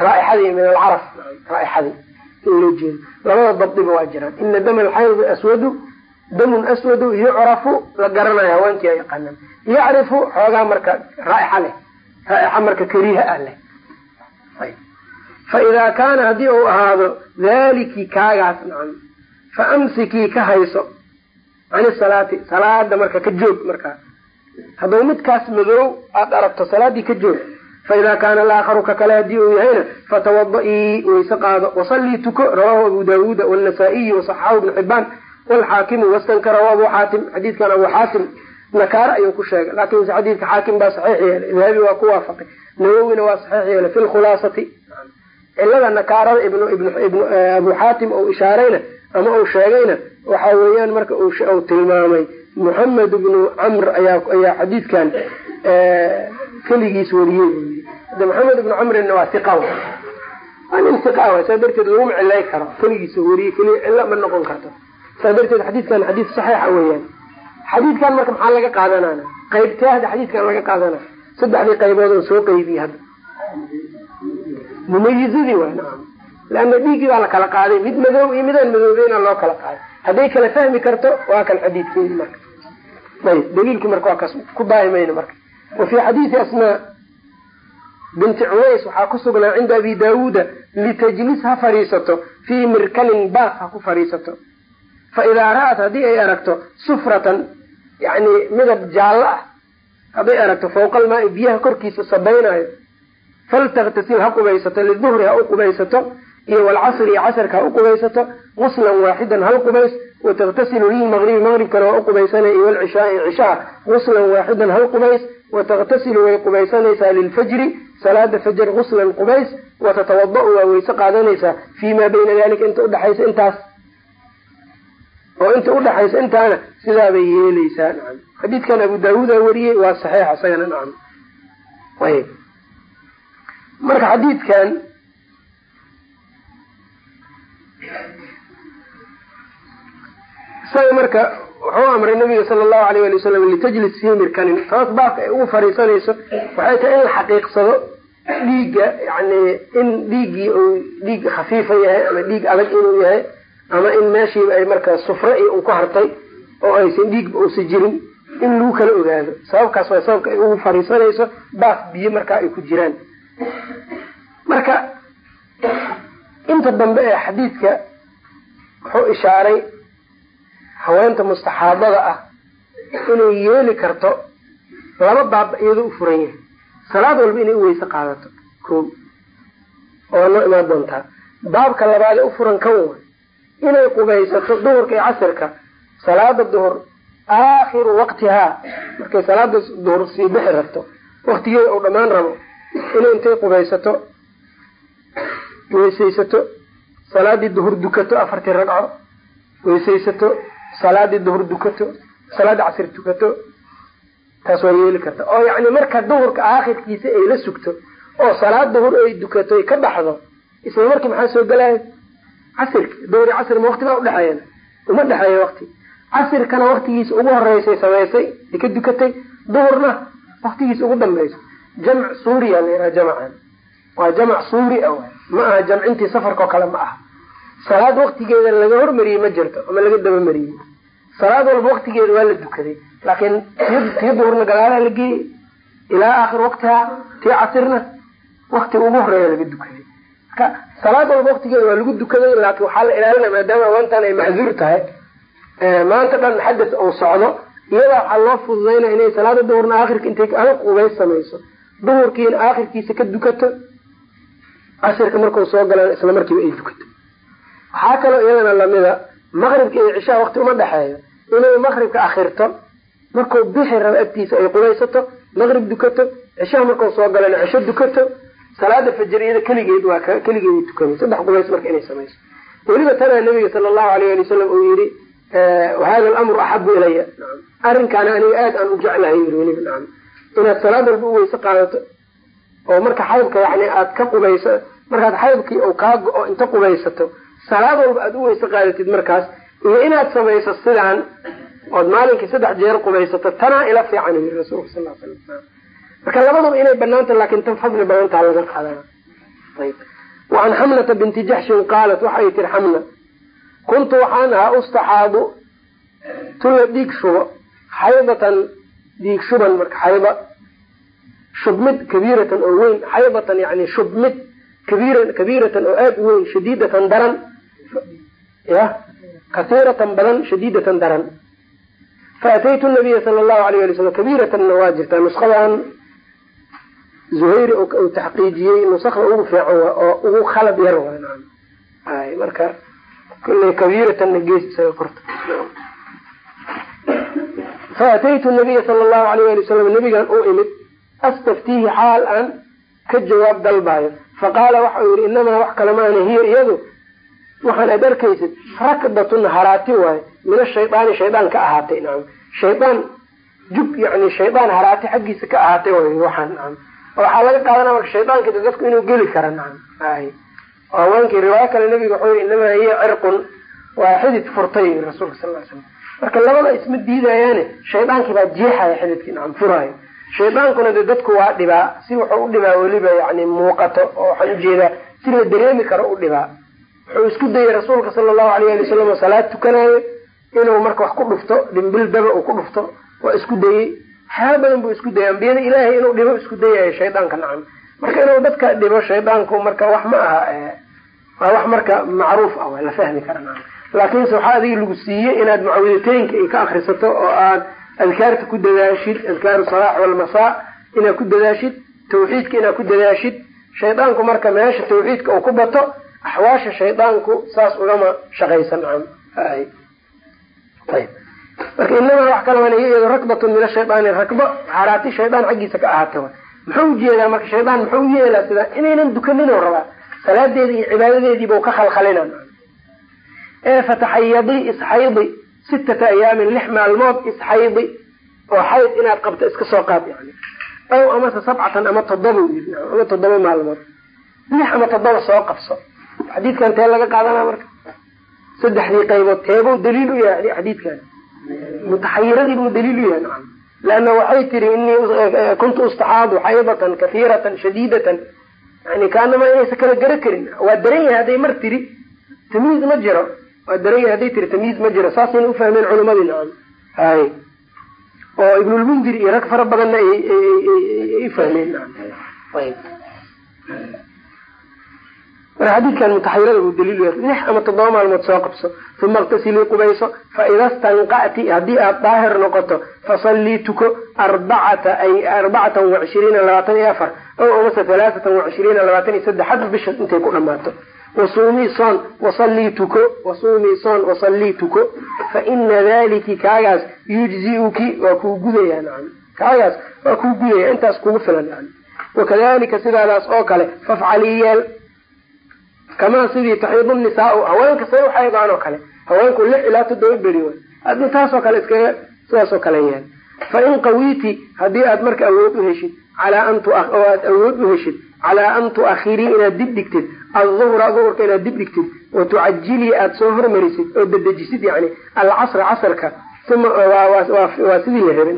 Raaixadii min alcaraf raaixadii in loo jeedo. Labada dabdiba waa jiraan. Ina dama alxaydi aswadu damun aswadu yucrafu la garanayo haweenkii ay yaqaanaan. Yacrifu xoogaa marka raa'ixa leh raa'ixa marka kariiha ah leh. Fa idaa kaana haddii uu ahaado daaliki kaagaas nacam fa amsikii ka hayso cani salaati salaada marka ka joog markaa hadduu midkaas madoow aada aragto salaaddii ka joog fa idaa kaana alaakharu ka kale haddii uu yahayna fatawada-ii wayse qaado wasallii tuko rawaahu abu daawuuda wanasaa-iyi wasaxaahu ibnu xibaan walxaakimu wastankarahu abu xaatim xadiidkan abu xaatim nakaare ayuu ku sheegay laakiinse xadiidka xaakim baa saxiix yeelay dahabi waa ku waafaqay nawowina waa saxiix yeelay fi lkhulaasati cilada nakaarada abu xaatim ou ishaarayna ama uu sheegayna waxa weeyaan marka uu tilmaamay moxamed ibnu camr ayaa xadiidkan keligiis wariyey. Hada maxamed ibnu camrina waa iqa waa nin iqa saa darteed laguma cilay karo. Keligiis wariyey keliya cilo ma noqon karto. Saa darteed xadiidkan xadiid saxiixa weeyaan. Xadiidkan marka maxaa laga qaadanana qaybtee hadda xadiidkan laga qaadana saddexdii qaybood oo soo qeybiyey hadda. Mumayizadii waay nacam leanna dhiiggii baa la kala qaaday. Mid madow iyo midaan madoobeyna loo kala qaaday. Hadday kala fahmi karto waa kan xadiidkeedi marka ayb daliilkii marka waa kaas ku daahi mayno marka. Wa fii xadiidi asmaa binti cuways waxaa ku sugnaa cinda abi daawuuda litajlis ha fadhiisato fii mirkanin baas ha ku fadhiisato fa idaa ra'at haddii ay aragto sufratan yani midab jaallo ah hadday aragto fawqa almaai biyaha korkiisa sabaynayo faltaktasil ha qubaysato liduhri ha u qubaysato iyo walcasri iyo ha u qubaysato guslan waaxidan hal qubays watakhtasilu lilmaqribi maqribkana waa u qubaysanaya iyo walcishaai cishaha guslan waaxidan hal qubays watakhtasilu way qubaysanaysaa lilfajri salaada fajr guslan qubays watatawada-u waa weyse qaadanaysaa fii maa bayna dalika inta udhexaysa intaas. oo inta udhexaysa intaana sidaabay yeeleysaa nacam. Xadiidkan abu daawuuda wariyey waa saxiix isagana nacam. Ayb marka xadiidkan isaga marka wuxuu amray nabiga sala allahu alayh ali wasalam litajlis fii mirkanin sababta baabka ay ugu fariisanayso waxay tahay in la xaqiiqsado dhiigga yani in dhiiggii uu dhiig khafiifa yahay ama dhiig adag inuu yahay ama in meeshiiba ay markaa sufre iyo un ku hartay oo aysan dhiigba uusa jirin in lagu kala ogaado. Sababkaas waa sababka ay ugu fariisanayso baaf biyo markaa ay ku jiraan. Marka inta dambe ee xadiidka wuxuu ishaaray haweenta mustaxaadada ah inay yeeli karto laba baabba iyadoo u furan yahay. Salaad walba inay u weyse qaadato. Ko oo noo imaan doontaa. Baabka labaad ee furan kan way inay qubaysato duhurka iyo casirka salaada duhur aakhiru waqtihaa markay salaada duhur sii bixi rabto waktigeeda uu dhammaan rabo inay intay qubaysato weysaysato salaadii duhur dukato afartii ragco weysaysato salaadii duhur dukato salaada casir dukato taas waa yeeli karta. Oo yacni marka duhurka aakhirkiisa ay la sugto oo salaad duhur ay dukato ay ka baxdo isla markii maxaa soo gelaya casirki duhur iyo casir ma waqti baa udhexeeya uma dhexeeya waqti. Casirkana waktigiisa ugu horeysay samaysay ay ka dukatay duhurna waktigiisa ugu dambaysa jamc suuriya la yidhaha jamcan. Waa jamc suuri a ma aha jamcintii safarkao kale ma aha salaad waktigeeda laga hormariyey ma jirto ama laga dabamariyey salaad walba waktigeeda waa la dukaday laakiin tii duhurna gadaalaha la geeyey ilaa aakhir waqtiha tii casirna waktiga ugu horreeya laga dukaday marka salaad walba waktigeeda waa lagu dukaday laakiin waxaa la ilaalinaya maadaama awaantan ay macduur tahay. Maanta dhan xadas uu socdo iyadaa waxaa loo fududaynaya inay salaada duhurna aakhirka intay aga qubays samayso. Duhurkiina aakhirkiisa ka dukato casirka markuu soo galaan isla markiiba ay dukato waxaa kaloo iyadana lamida? Maqribka iyo cishaha waqti uma dhexeeyo. Inay maqribka akhirto markuu bixi rabo agtiisa ay qubaysato maqrib dukato cishaha markuu soo galana cisho dukato salaada fajariyada keligeed waa keligeed tukanay saddex qubays marka inay samayso. Weliba tanaa nabiga sala allahu alayh ali wasalam uu yihi wahada alamru axabu ilaya arrinkaana aniga aada aan u jeclahay yii weliba. Inaad salaad walba u weyse qaadato oo marka xaydka yani aad ka qubayso markaad xaydkii u kaa go-o inta qubaysato salaad walba aad u weyse qaadatid markaas iyo inaad samayso sidaan ood maalinkii saddex jeer qubaysato tanaa ila fiican yiri rasuulka sal l slam marka labadaba inay banaanta laakin tan fadli badantaa laga qaadana ayb waan xamnata binti jaxshin qaalat waxay tiri xamna kuntu waxaan ahaa ustaxaabu tulla dhiig shubo xaydatan dhiig shuban marka xayda shubmid kabiiratan oo weyn xaydatan yani shubmid kabiir kabiiratan oo aada u weyn shadiidatan daran ya kasiiratan badan shadiidatan daran. Faataytu nabiya sala allahu alayh ali slam kabiiratanna waa jirtaa nusqadan zuhayri uu taxqiijiyey nusakda ugu fiican oo ugu khalad yar ay marka kulley kabiiratanna gees isaga korta. Faataytu nabiya sala allahu alayh ali wasalam nabigan u imid astaftiihi xaal aan ka jawaab dalbaayo. Faqaala waxa uu yihi inamaa wax kale maana hiya iyadu waxaan aad arkaysid rakdatun haraati waayo min ashaydaani shaydaan ka ahaatay nacam shaydaan jug yani shaydaan haraati xaggiisa ka ahaatay way waxaan nacam waxaa laga qaadanaa marka shaydaanka dadku inuu geli kara nacam ay haweenkii riwaayo kale nabiga wuxuu yihi inamaa hiya cirqun waa xidid furtay rasuulka sal ly slam marka labada isma diidayaane shaydaankii baa jeexaya xididkii nacam furaayo shaydaankuna de dadku waa dhibaa si wuxuu u dhibaa weliba yani muuqato oo waxaan u jeedaa si la dareemi karo u dhibaa wuxuu isku dayay rasuulka sala allahu alayh ali wasalam salaad tukanayo inuu marka wax ku dhufto dhimbil daba uu ku dhufto waa isku dayey waxyaaba badan buu isku dayay. Ambiyada ilaahay inuu dhibo isku dayayo shaydaanka nacam marka inuu dadka dhibo shaydaanku marka wax ma aha waa wax marka macruuf ah la fahmi kara nacam laakiinse waxaa adiga lagu siiyey inaad mucawidateynka ay ka akrisato oo aad adkaarta ku dadaashid adkaaru salaax walmasaa inaad ku dadaashid tawxiidka inaad ku dadaashid shaydaanku marka meesha tawxiidka uu ku bato axwaasha shaydaanku saas ugama shaqaysan marka inamaa wax kala iyado rakbatun min ashaydaani rakbo haraati shaydaan xaggiisa ka ahaata muxuu u jeedaa marka shaydaan muxuu yeelaa sidaa inaynan dukanin oo rabaa salaadeedi iyo cibaadadeediibau ka khalkhalina. Ee fataxayadii isxaydi sittata ayaamin lix maalmood isxaydi oo xayd inaad qabto iska soo qaad yani ow amase sabcatan ama toddoba ama toddoba maalmood. Lix ama toddoba soo qabso xadiidkan tee laga qaadana marka saddexdii qaybood teebuu daliil u yahay xadiidkan mutaxayiradii buu daliil u yahay nacam leanna waxay tiri inii kuntu ustaxaadu xaydatan kahiiratan shadiidatan yani kaanama inaysa kala gara karin waa daran yahay hadday mar tiri tamyiiz ma jiro waa daran yahay hadday tiri tamyiiz ma jiro saasayna ufahmeen culimadii nacam hay oo ibnulmundir iyo rag fara badanna ay fahmeen nacam ayb marka xadiidkan mutaxayirada uu daliil yahay. Lix ama toddoba maalmood soo qabso. Uma iktasilii qubayso fa ida stanqa'ti haddii aad daahir noqoto fasallii tuko arbacata ay arbacatan wacishiriina labaatan iyo afar ow amase halaatatan wacishiriina labaatan iyo saddex hadda bisha intay ku dhammaato. Wasuumii soon wasallii tuko wasuumii soon wasallii tuko. Fa ina daliki kaagaas yujziuki waa kuu gudaya nacam kaagaas waa kuu gudaya intaas kugu filan yani wakadalika sidaadaas oo kale fafcalii yeel kamaa sidii taxiidu nisaau haweenka say uxaydaan oo kale haweenku lix ilaa toddoba beri way haddii taasoo kale iskaga sidaasoo kale yeel fa in qawiiti haddii aad marka awood u heshid calaa an oo aad awood u heshid calaa an tuakhirii inaad dib dhigtid aduhra duhurka inaad dib dhigtid wa tucajilii aad soo hormarisid oo dedejisid yani alcasra casarka uma waa sidii la rabay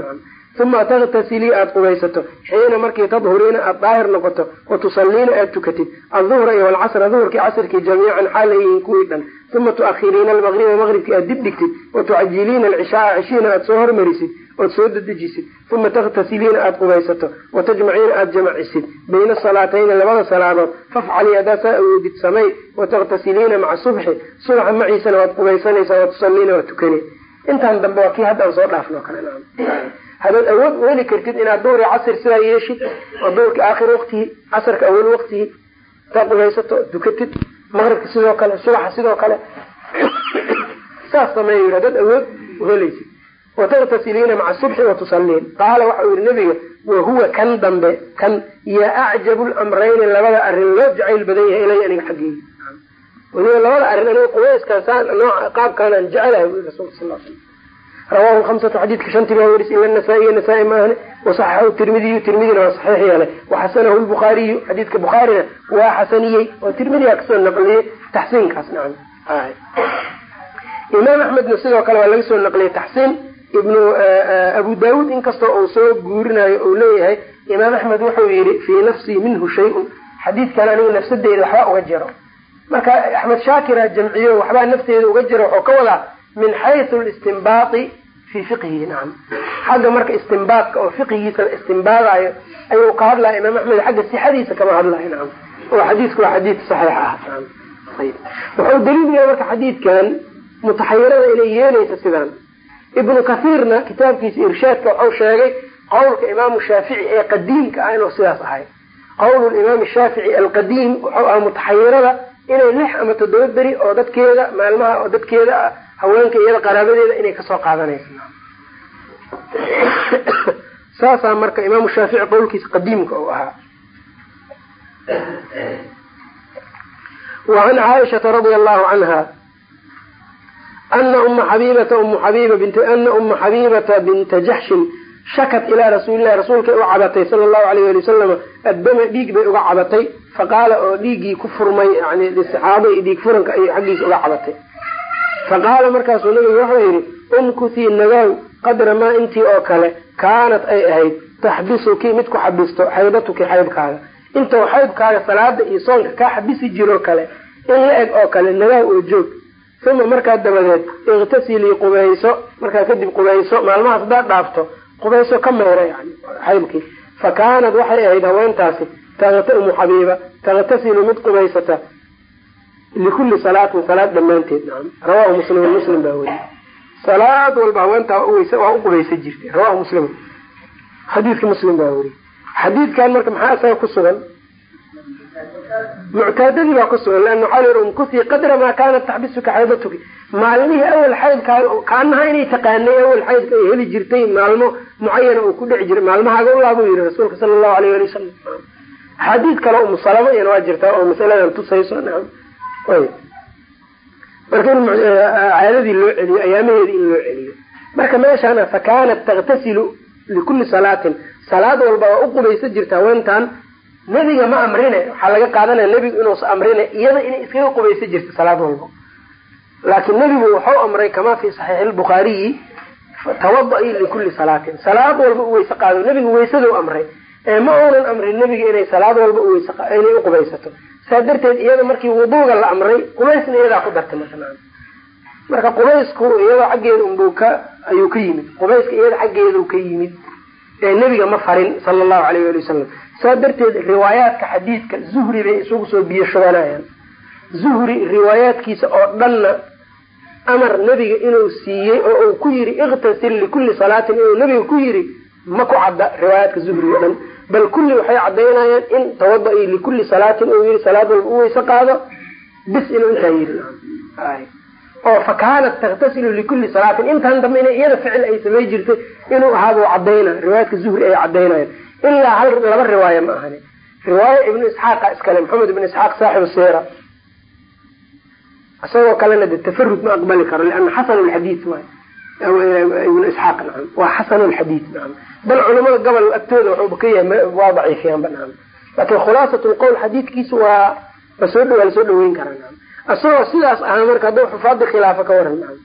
uma taktasilii aada qubaysato xiina markii tadhuriina aada daahir noqoto wa tusaliina aada tukatid aduhra iyo alcasra duhurkii casrkii jamiican xaal yihiin kuwii dhan uma tuakhiriina almaqriba maqribkii aada dib dhigtid wa tucajiliina alcishaaa cishiina aada soo hormarisid ood soo dedejisid uma taktasiliina aada qubaysato wa tajmaciina aada jamacisid bayna salaatayni labada salaadood fafcalii haddaad saa awoodid samay wa taktasiliina maca subxi subaxa maciisana waad qubaysanaysaa wa tusaliina waa tukane intaan dambe waa kii haddaan soo dhaafno kale haddaad awood u heli kartid inaad duhri casr sidaa yeeshid oo duhurka aakhir waqtihi casarka awal waqtihi intaad qubaysato dukatid maqribka sidoo kale subaxa sidoo kale. Saas sameeya yii haddaad awood uhelaysid wataktasiliina maca subxi watusaliin qaala waxa uu yihi nabiga wahuwa kan dambe kan yaa acjabu lamrayni labada arrin loo jacayl badan yahay ilay aniga xaggeyga waliba labada arrin aniga qubayskan saan nooca qaabkaanaan jecelahay bu rasulka sal l slam rawahu hamsatu xadiidka shantii baa weris ila nasaa-iya nasaa-i wasaxaxahu tirmidiyu tirmidina waa saxiix yeelay waxasanahu lbukhaariyu xadiidka bukhaarina waa xasaniyey oo tirmidigaa ka soo naqliyey taxsiinkaas nacam. Imaam axmedna sidoo kale waa laga soo naqliyey taxsiin. Ibnu abu daawuud inkastoo uu soo guurinayo uu leeyahay imaam axmed wuxuu yihi fii nafsii minhu shay-un. Xadiidkan aniga nafsadeyda waxbaa uga jiro. Marka axmed shaakira jamciyo waxbaa nafteeda uga jiro wuxuu ka wadaa min xaysu listinbaati fii fiqhihi nacam xagga marka istinbaadka oo fiqhigiisa la istinbaadayo ayuu ka hadlaya imaam axmed xagga sixadiisa kama hadlayo nacam oo xadiidku waa xadiid saxiix ah nacam ayb wuxuu daliil yahay marka xadiidkan mutaxayirada inay yeelaysa sidaan ibnu kathiirna kitaabkiisa irshaadka waxau sheegay qowlka imaamu shaafici ee qadiimka ah inuu sidaas ahay. Qowl imaam shaafici alqadiim wuxuu aha mutaxayirada inay lix ama toddoba beri oo dadkeeda maalmaha oo dadkeeda ah haweenka iyada qaraabadeeda inay ka soo qaadanayso. Saasaa marka imaamu shaafici qowlkiisa qadiimka uu ahaa. Wa can caaishata radia allahu canha ana uma xabibata umu xabiba ana uma xabibata binta jaxshin shakat ilaa rasuulilahi rasuulkay u cabatay sala allahu alayh ali wasalama addama dhiig bay uga cabatay faqaala oo dhiiggii ku furmay yani istixaada iyo dhiig furanka ayay xaggiisa uga cabatay faqaala markaasuu nabigu wuxuu yidhi umkutii nagaw qadra maa intii oo kale kaanat ay ahayd taxbisuki mid ku xabisto xaydatuki xaydkaaga intou xaydkaaga salaada iyo soonka kaa xabisi jiroo kale in la eg oo kale nagaw oo joog. Uma markaa dabadeed iktasilii qubayso markaa kadib qubayso maalmahaas haddaad dhaafto qubayso ka mayra yani xaydkii fa kaanat waxay ahayd haweentaasi umu xabiiba takhtasilu mid qubaysata likulli salaatin salaad dhammaanteed nacam rawahu muslimun muslim baa weriye salaad walba haweentaa waa u qubaysa jirtay rawahu muslim. Xadiidka muslim baa weriye xadiidkan marka maxaa isaga ku sugan? Muctaadadii baa ku sugan. Leana waxaa la yihi umkutii qadra maa kaanat taxbisuka xaydatuki maalmihii awal xaydkaaga kaanaha inay taqaanay awal xaydka ay heli jirtay maalmo mucayana uu ku dhici jiray maalmahaaga ulaabuu yihi rasuulka sala allahu alayh ali wasalam axaadiid kale umu salama iyana waa jirtaa oo masaladan tusayso nacam marka in caadadii loo celiyo ayaamaheedi in loo celiyo. Marka meeshana fa kaanat taktasilu likulli salaatin salaad walba waa u qubaysa jirta haweentan nebiga ma amrine. Waxaa laga qaadanaya nebigu inuusa amrine iyada inay iskaga qubaysa jirta salaad walba. Laakiin nebigu wuxuu amray kamaa fi saxiixi lbukhaariyi tawada-i likulli salaatin. Salaad walba u weyse qaado. Nebigu weysadou amray. Ee ma uunan amrin nebiga inay salaad walba uweyse inay u qubaysato saa darteed iyada markii wuduuga la amray qubaysna iyadaa ku dartay marka marka qubaysku iyadoo xaggeeda unbuu ka ayuu ka yimid. Qubayska iyada xaggeedu ka yimid ee nebiga ma farin sala allahu alayh ali wasalam saa darteed riwaayaadka xadiidka zuhri bay isugu soo biyo shubanayaan zuhri riwaayaadkiisa oo dhanna amar nebiga inuu siiyey oo uu ku yiri iktasil likulli salaatin inuu nebiga ku yiri ma ku cadda riwaayaadka zuhri o dhan bal kulli waxay cadaynayaan in tawada-i likulli salaatin uu yiri salaad walba u weyse qaado bis inuu intaa yiri. Oo fa kaanat takhtasilu likulli salaatin intan dambe ina iyada ficil ay samay jirtay inuu ahaaba cadayna riwaayaadka zuhri ay cadaynayan ilaa hal laba riwaaya ma ahani. Riwaaya ibnu isxaaqa iskale maxamed ibnu isxaaq saaxibu sira isagoo kalena de tafarud ma aqbali karo liana xasan lxadiid waay. ibnu isxaaq nacam waa xasan lxadiid nacam bal culamada gobol agtooda waxuuba ka yahay waa daciifiyaanba nacam laakin khulaasat lqowl xadiidkiisu waa la soo waa la soo dhaweyn karaa nacam isagoo sidaas ahaa marka hadduu xufaada khilaafa ka waran nacam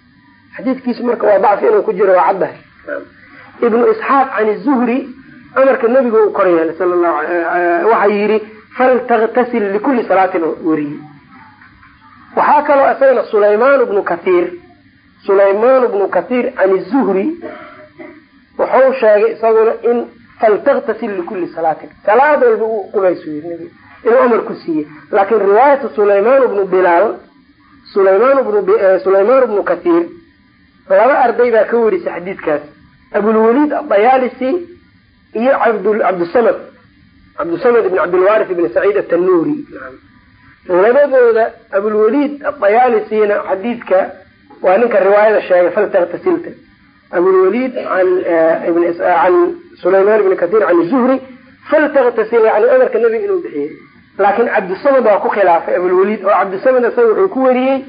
xadiidkiisu marka waa dacfi inuu ku jiro waa caddahay ibnu isxaaq can zuhri amarka nebiga uu kor yeelay sala lahu waxa yidhi faltaktasil likulli salaatin weriye waxaa kaloo isagana sulaymaan bnu kathiir sulaymaan bnu kathiir can zuhri wuxuu sheegay isaguna in faltaktasil likulli salaatin. Salaad walba yiri nabig inuu amar ku siiyey. Laakin riwaayatu sulaymaan bnu bilaal sulaymaan bnu sulaymaan bnu kathiir laba arday baa ka warisay xadiidkaas. Abulwaliid adayaalisi iyo cabd cabdusamad cabdusamad ibn cabdilwaris ibn saciid atanuuri labadooda abulwaliid adayaalisiina xadiidka waa ninka riwaayada sheegay faltaktasilta abulwaliid can sulaymaan ibni kahiir can zuhri faltaktasil yani amarka nebiga inuu bixiyey. Laakin cabdisamad waa ku khilaafay abulwaliid oo cabdisamad isaga wuxuu ku wariyey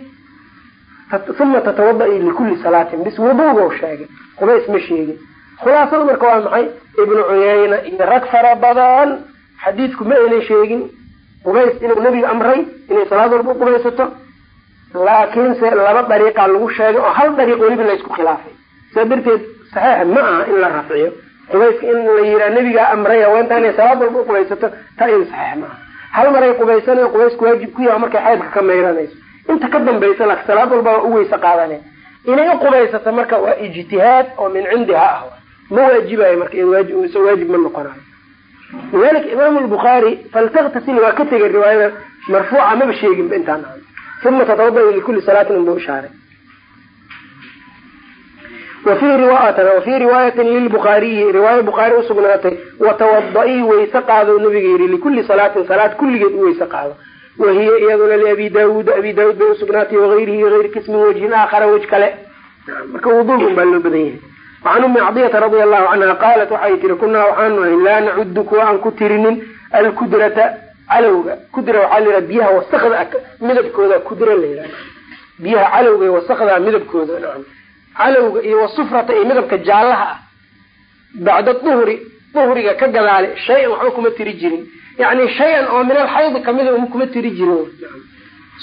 uma tatawada-i likulli salaatin. Bis wuduuga sheegay qubays ma sheegin. Khulaasada marka waa maxay? Ibnu cuyayna iyo rag fara badan xadiidku ma aynan sheegin. Qubays inuu nebiga amray inay salaad walba qubaysato laakiinse laba dariiqa lagu sheegay oo hal dariiq weliba laysku khilaafay. Saa darteed saxiix ma aha in la rafciyo. Qubayska in la yiraa nebigaa amray haweenta inay salaad walba u qubaysato taa iyada saxiix ma aha. Hal maray qubaysanayo qubaysku waajib ku yaha markay xaydka ka mayranayso inta ka dambaysa laakin salaad walba waa u qaadane. Inay u qubaysato marka waa ijtihaad oo min cindiha ah. Ma waajibayo marka mise waajib ma noqonayo lidalika imaamu lbukhaari faltaktasil waa ka tegay riwaayada marfuuca maba sheeginba intaan uma tatawada likulli salaatin unbuu ishaaray wafii riwaayatin lilbukhaariyi riwaaya bukhaari usugnaatay watawada-ii weyse qaado nabiga yihi likulli salaatin salaad kulligeed u weyse qaado wahiya iyaduna liabi daawuud abi daawuud bay usugnaatay wagayrihi ayrkiis min wajhin aakhara wej kale marka wuduugun baa loo badan yahay wacan umi cadiyata radia allahu canha qaalat waxay tiri kunaa waxaanu ahay laa nacudu kuwa aan ku tirinin alkudrata calowga kudra waxaa la yidhaha biyaha wasakda midabkooda kudra la yidhaha biyaha calowga iyo wasakda midabkooda nacam. Calowga iyo wasufrata iyo midabka jaallaha ah. Bacda duhri duhriga ka gadaale shay-an waxba kuma tiri jirin. Yani shay-an oo min alxaydi kamida uma kuma tiri jirin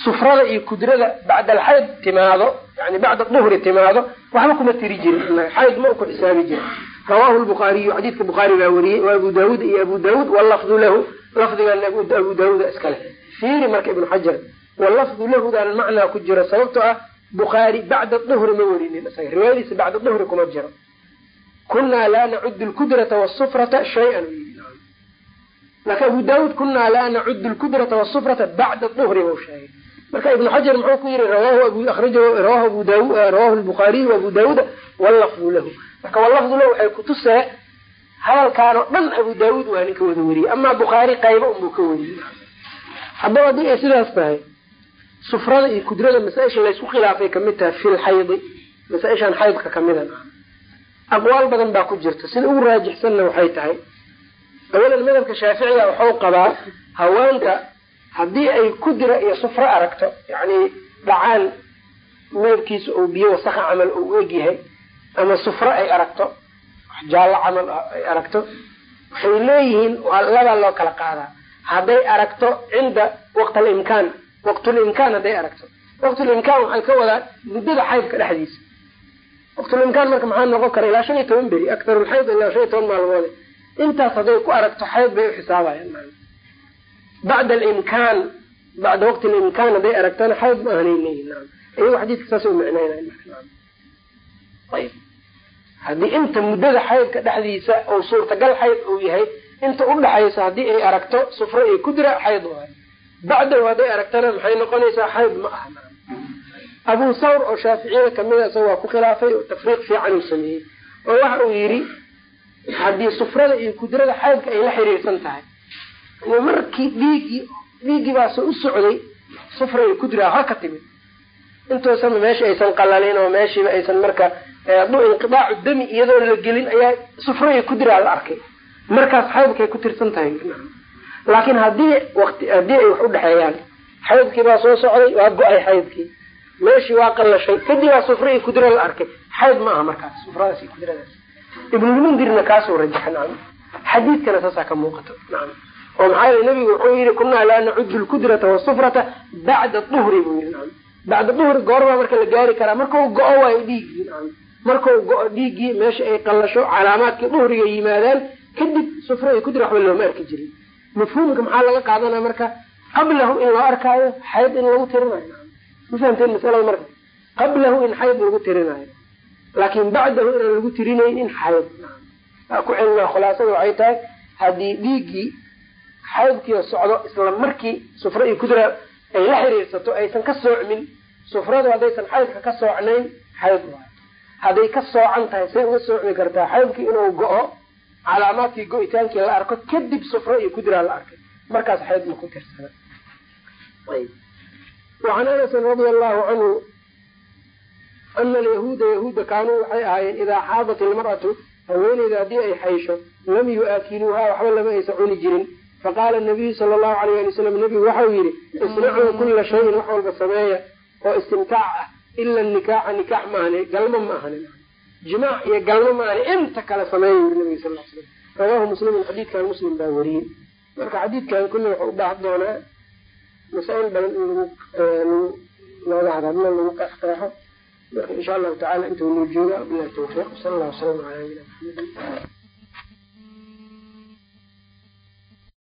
sufrada iyo kudrada bacda alxayd timaado yani bacda duhri timaado waxba kuma tiri jirin. Xayd ma ku xisaabi jirin. Rawahu lbukhaariyu xadiidka bukhaari baa wariyey wa abu daawuud iyo abu daawuud walafdu lahu lafdigan abu daawuuda iskale fiiri marka ibnu xajar walafdu lahudan macnaa ku jiro sababtoo ah bukhaari bacda duhri ma werinin isaga riwaayadiisa bacda duhri kuma jiro. Kunaa laa nacudu lkudrata wasufrata shayan. Laakin abu daawuud kunaa laa nacudu lkudrata wasufrata bacda duhri bau sheegay. Marka ibnu xajar muxuu ku yiri rawahu lbukhaariyu abu daawuuda walafdu lahu. Marka walafdu lahu waxay kutusee hadalkaan oo dhan abu daawuud waa ninka wada weriyey amaa bukhaari qaybo unbuu ka weriyey haddaba haddii ay sidaas tahay sufrada iyo kudrada masaa-isha laysku khilaafay ka mid tahay fil xaydi. Masaa-ishan xaydka kamida aqwaal badan baa ku jirta. Sida ugu raajixsanna waxay tahay awalan madhabka shaaficiga waxau qabaa haweenta haddii ay kudra iyo sufro aragto yacni dhacaan midabkiisa oo biyo wasaka camal uu egyahay ama sufro ay aragto jaallo camal ay aragto. Waxay leeyihiin labaa loo kala qaadaa. Hadday aragto cinda waqt alimkaan waqtulimkaan hadday aragto. Waqtulimkaan waxay ka wadaa muddada xaydka dhexdiisa. Waqtulimkaan marka maxaa noqon kara ilaa shan iyo toban beri aktarulxayd ilaa shan iyo toban maalmood. Intaas hadday ku aragto xayd bay uxisaabayaan bacda alimkaan bacda waqti alimkaan hadday aragtana xayd ma ahanay leeyihiin iyago xadiidka saas u micnaynayan ayb haddii inta muddada xaydka dhexdiisa oo suurtagal xayd uu yahay inta udhaxaysa haddii ay aragto sufro iyo kudra xayd waay bacdahu hadday aragtana maxay noqonaysaa xayd ma aha. Abu sawr oo shaaficiyada kamida isaga waa ku khilaafay oo tafriiq fiican uu sameeyey oo waxa uu yidhi haddii sufrada iyo kudrada xaydka ay la xiriirsan tahay markii dhiiggii dhiiggii baase u socday sufra iyo kudra ha ka timid. Intoosama meesha aysan qalalin oo meeshiiba aysan marka hadduu inqidaacu dami iyadoon la gelin ayaa sufra iyo kudra la arkay. Markaas xaydkay ku tirsan tahay laakiin haddii wati haddii ay wax udhexeeyaan xaydkii baa soo socday waa go'ay xaydkii. Meeshii waa qallashay kadib baa sufra iyo kudra la arkay. Xayd ma aha markaas sufradaas iyo kudradaas ibnulmundirna kaasuu rajaxa nacam. Xadiidkana saasaa ka muuqato nacam. Oo maxaa yele nabigu wuxuu yihi kunaa laa nacudu lkudrata wasufrata bacda duhri buu yihi nacam. Bacda duhri goorbaa marka la gaari karaa markau go-o waayo dhiiggii nacam markau go-o dhiiggii meesha ay qallasho calaamaadkii duhriga yimaadaan kadib sufra iyo kudra waxba looma arki jirin. Mafhuumka maxaa laga qaadanaya marka? Qablahu in loo arkaayo xayd in lagu tirinayo ma fahamteen masalada marka? Qablahu in xayd lagu tirinayo laakin bacdahu inaan lagu tirinaynin xayd. Aa ku celina khulaasada waxay tahay haddii dhiiggii xaydkiio socdo isla markii sufra iyo kudra ay la xiriirsato aysan ka soocmin sufradu haddaysan xaydka ka soocnayn xayd hadday ka soocan tahay say uga soocmi kartaa xaydkii inuu go-o calaamaadkii go-itaankii la arko kadib sufra iyo kudra la arkay. Markaas xayd ma ku tirsana wacan anasin radia allahu canhu ana alyahuuda yahuudda kaanuu waxay ahaayeen idaa xaadat ilmar'atu haweeneyda haddii ay xaysho lam yu-aakiluuhaa waxba lama aysa cuni jirin. Faqaala nabiyu sala allahu alayh ali wasalam nebigu waxau yidhi isnacuu kulla shayin wax walba sameeya oo istimtaac ah ila nikaaxa nikaax maahane galmo ma ahani jimaac iyo galmo maahane inta kale sameeya yiri nabiga sal slam rawaahu muslimun xadiidkan muslim baa wariyey. Marka xadiidkan kulli wuxuu u baahan doonaa masaa-il badan in lagu looga hadadlo lagu qeexqeexo marka insha allahu tacala inta nuu jooga bilahi tawfiiq sala allah wasalam ala nabina maxamedi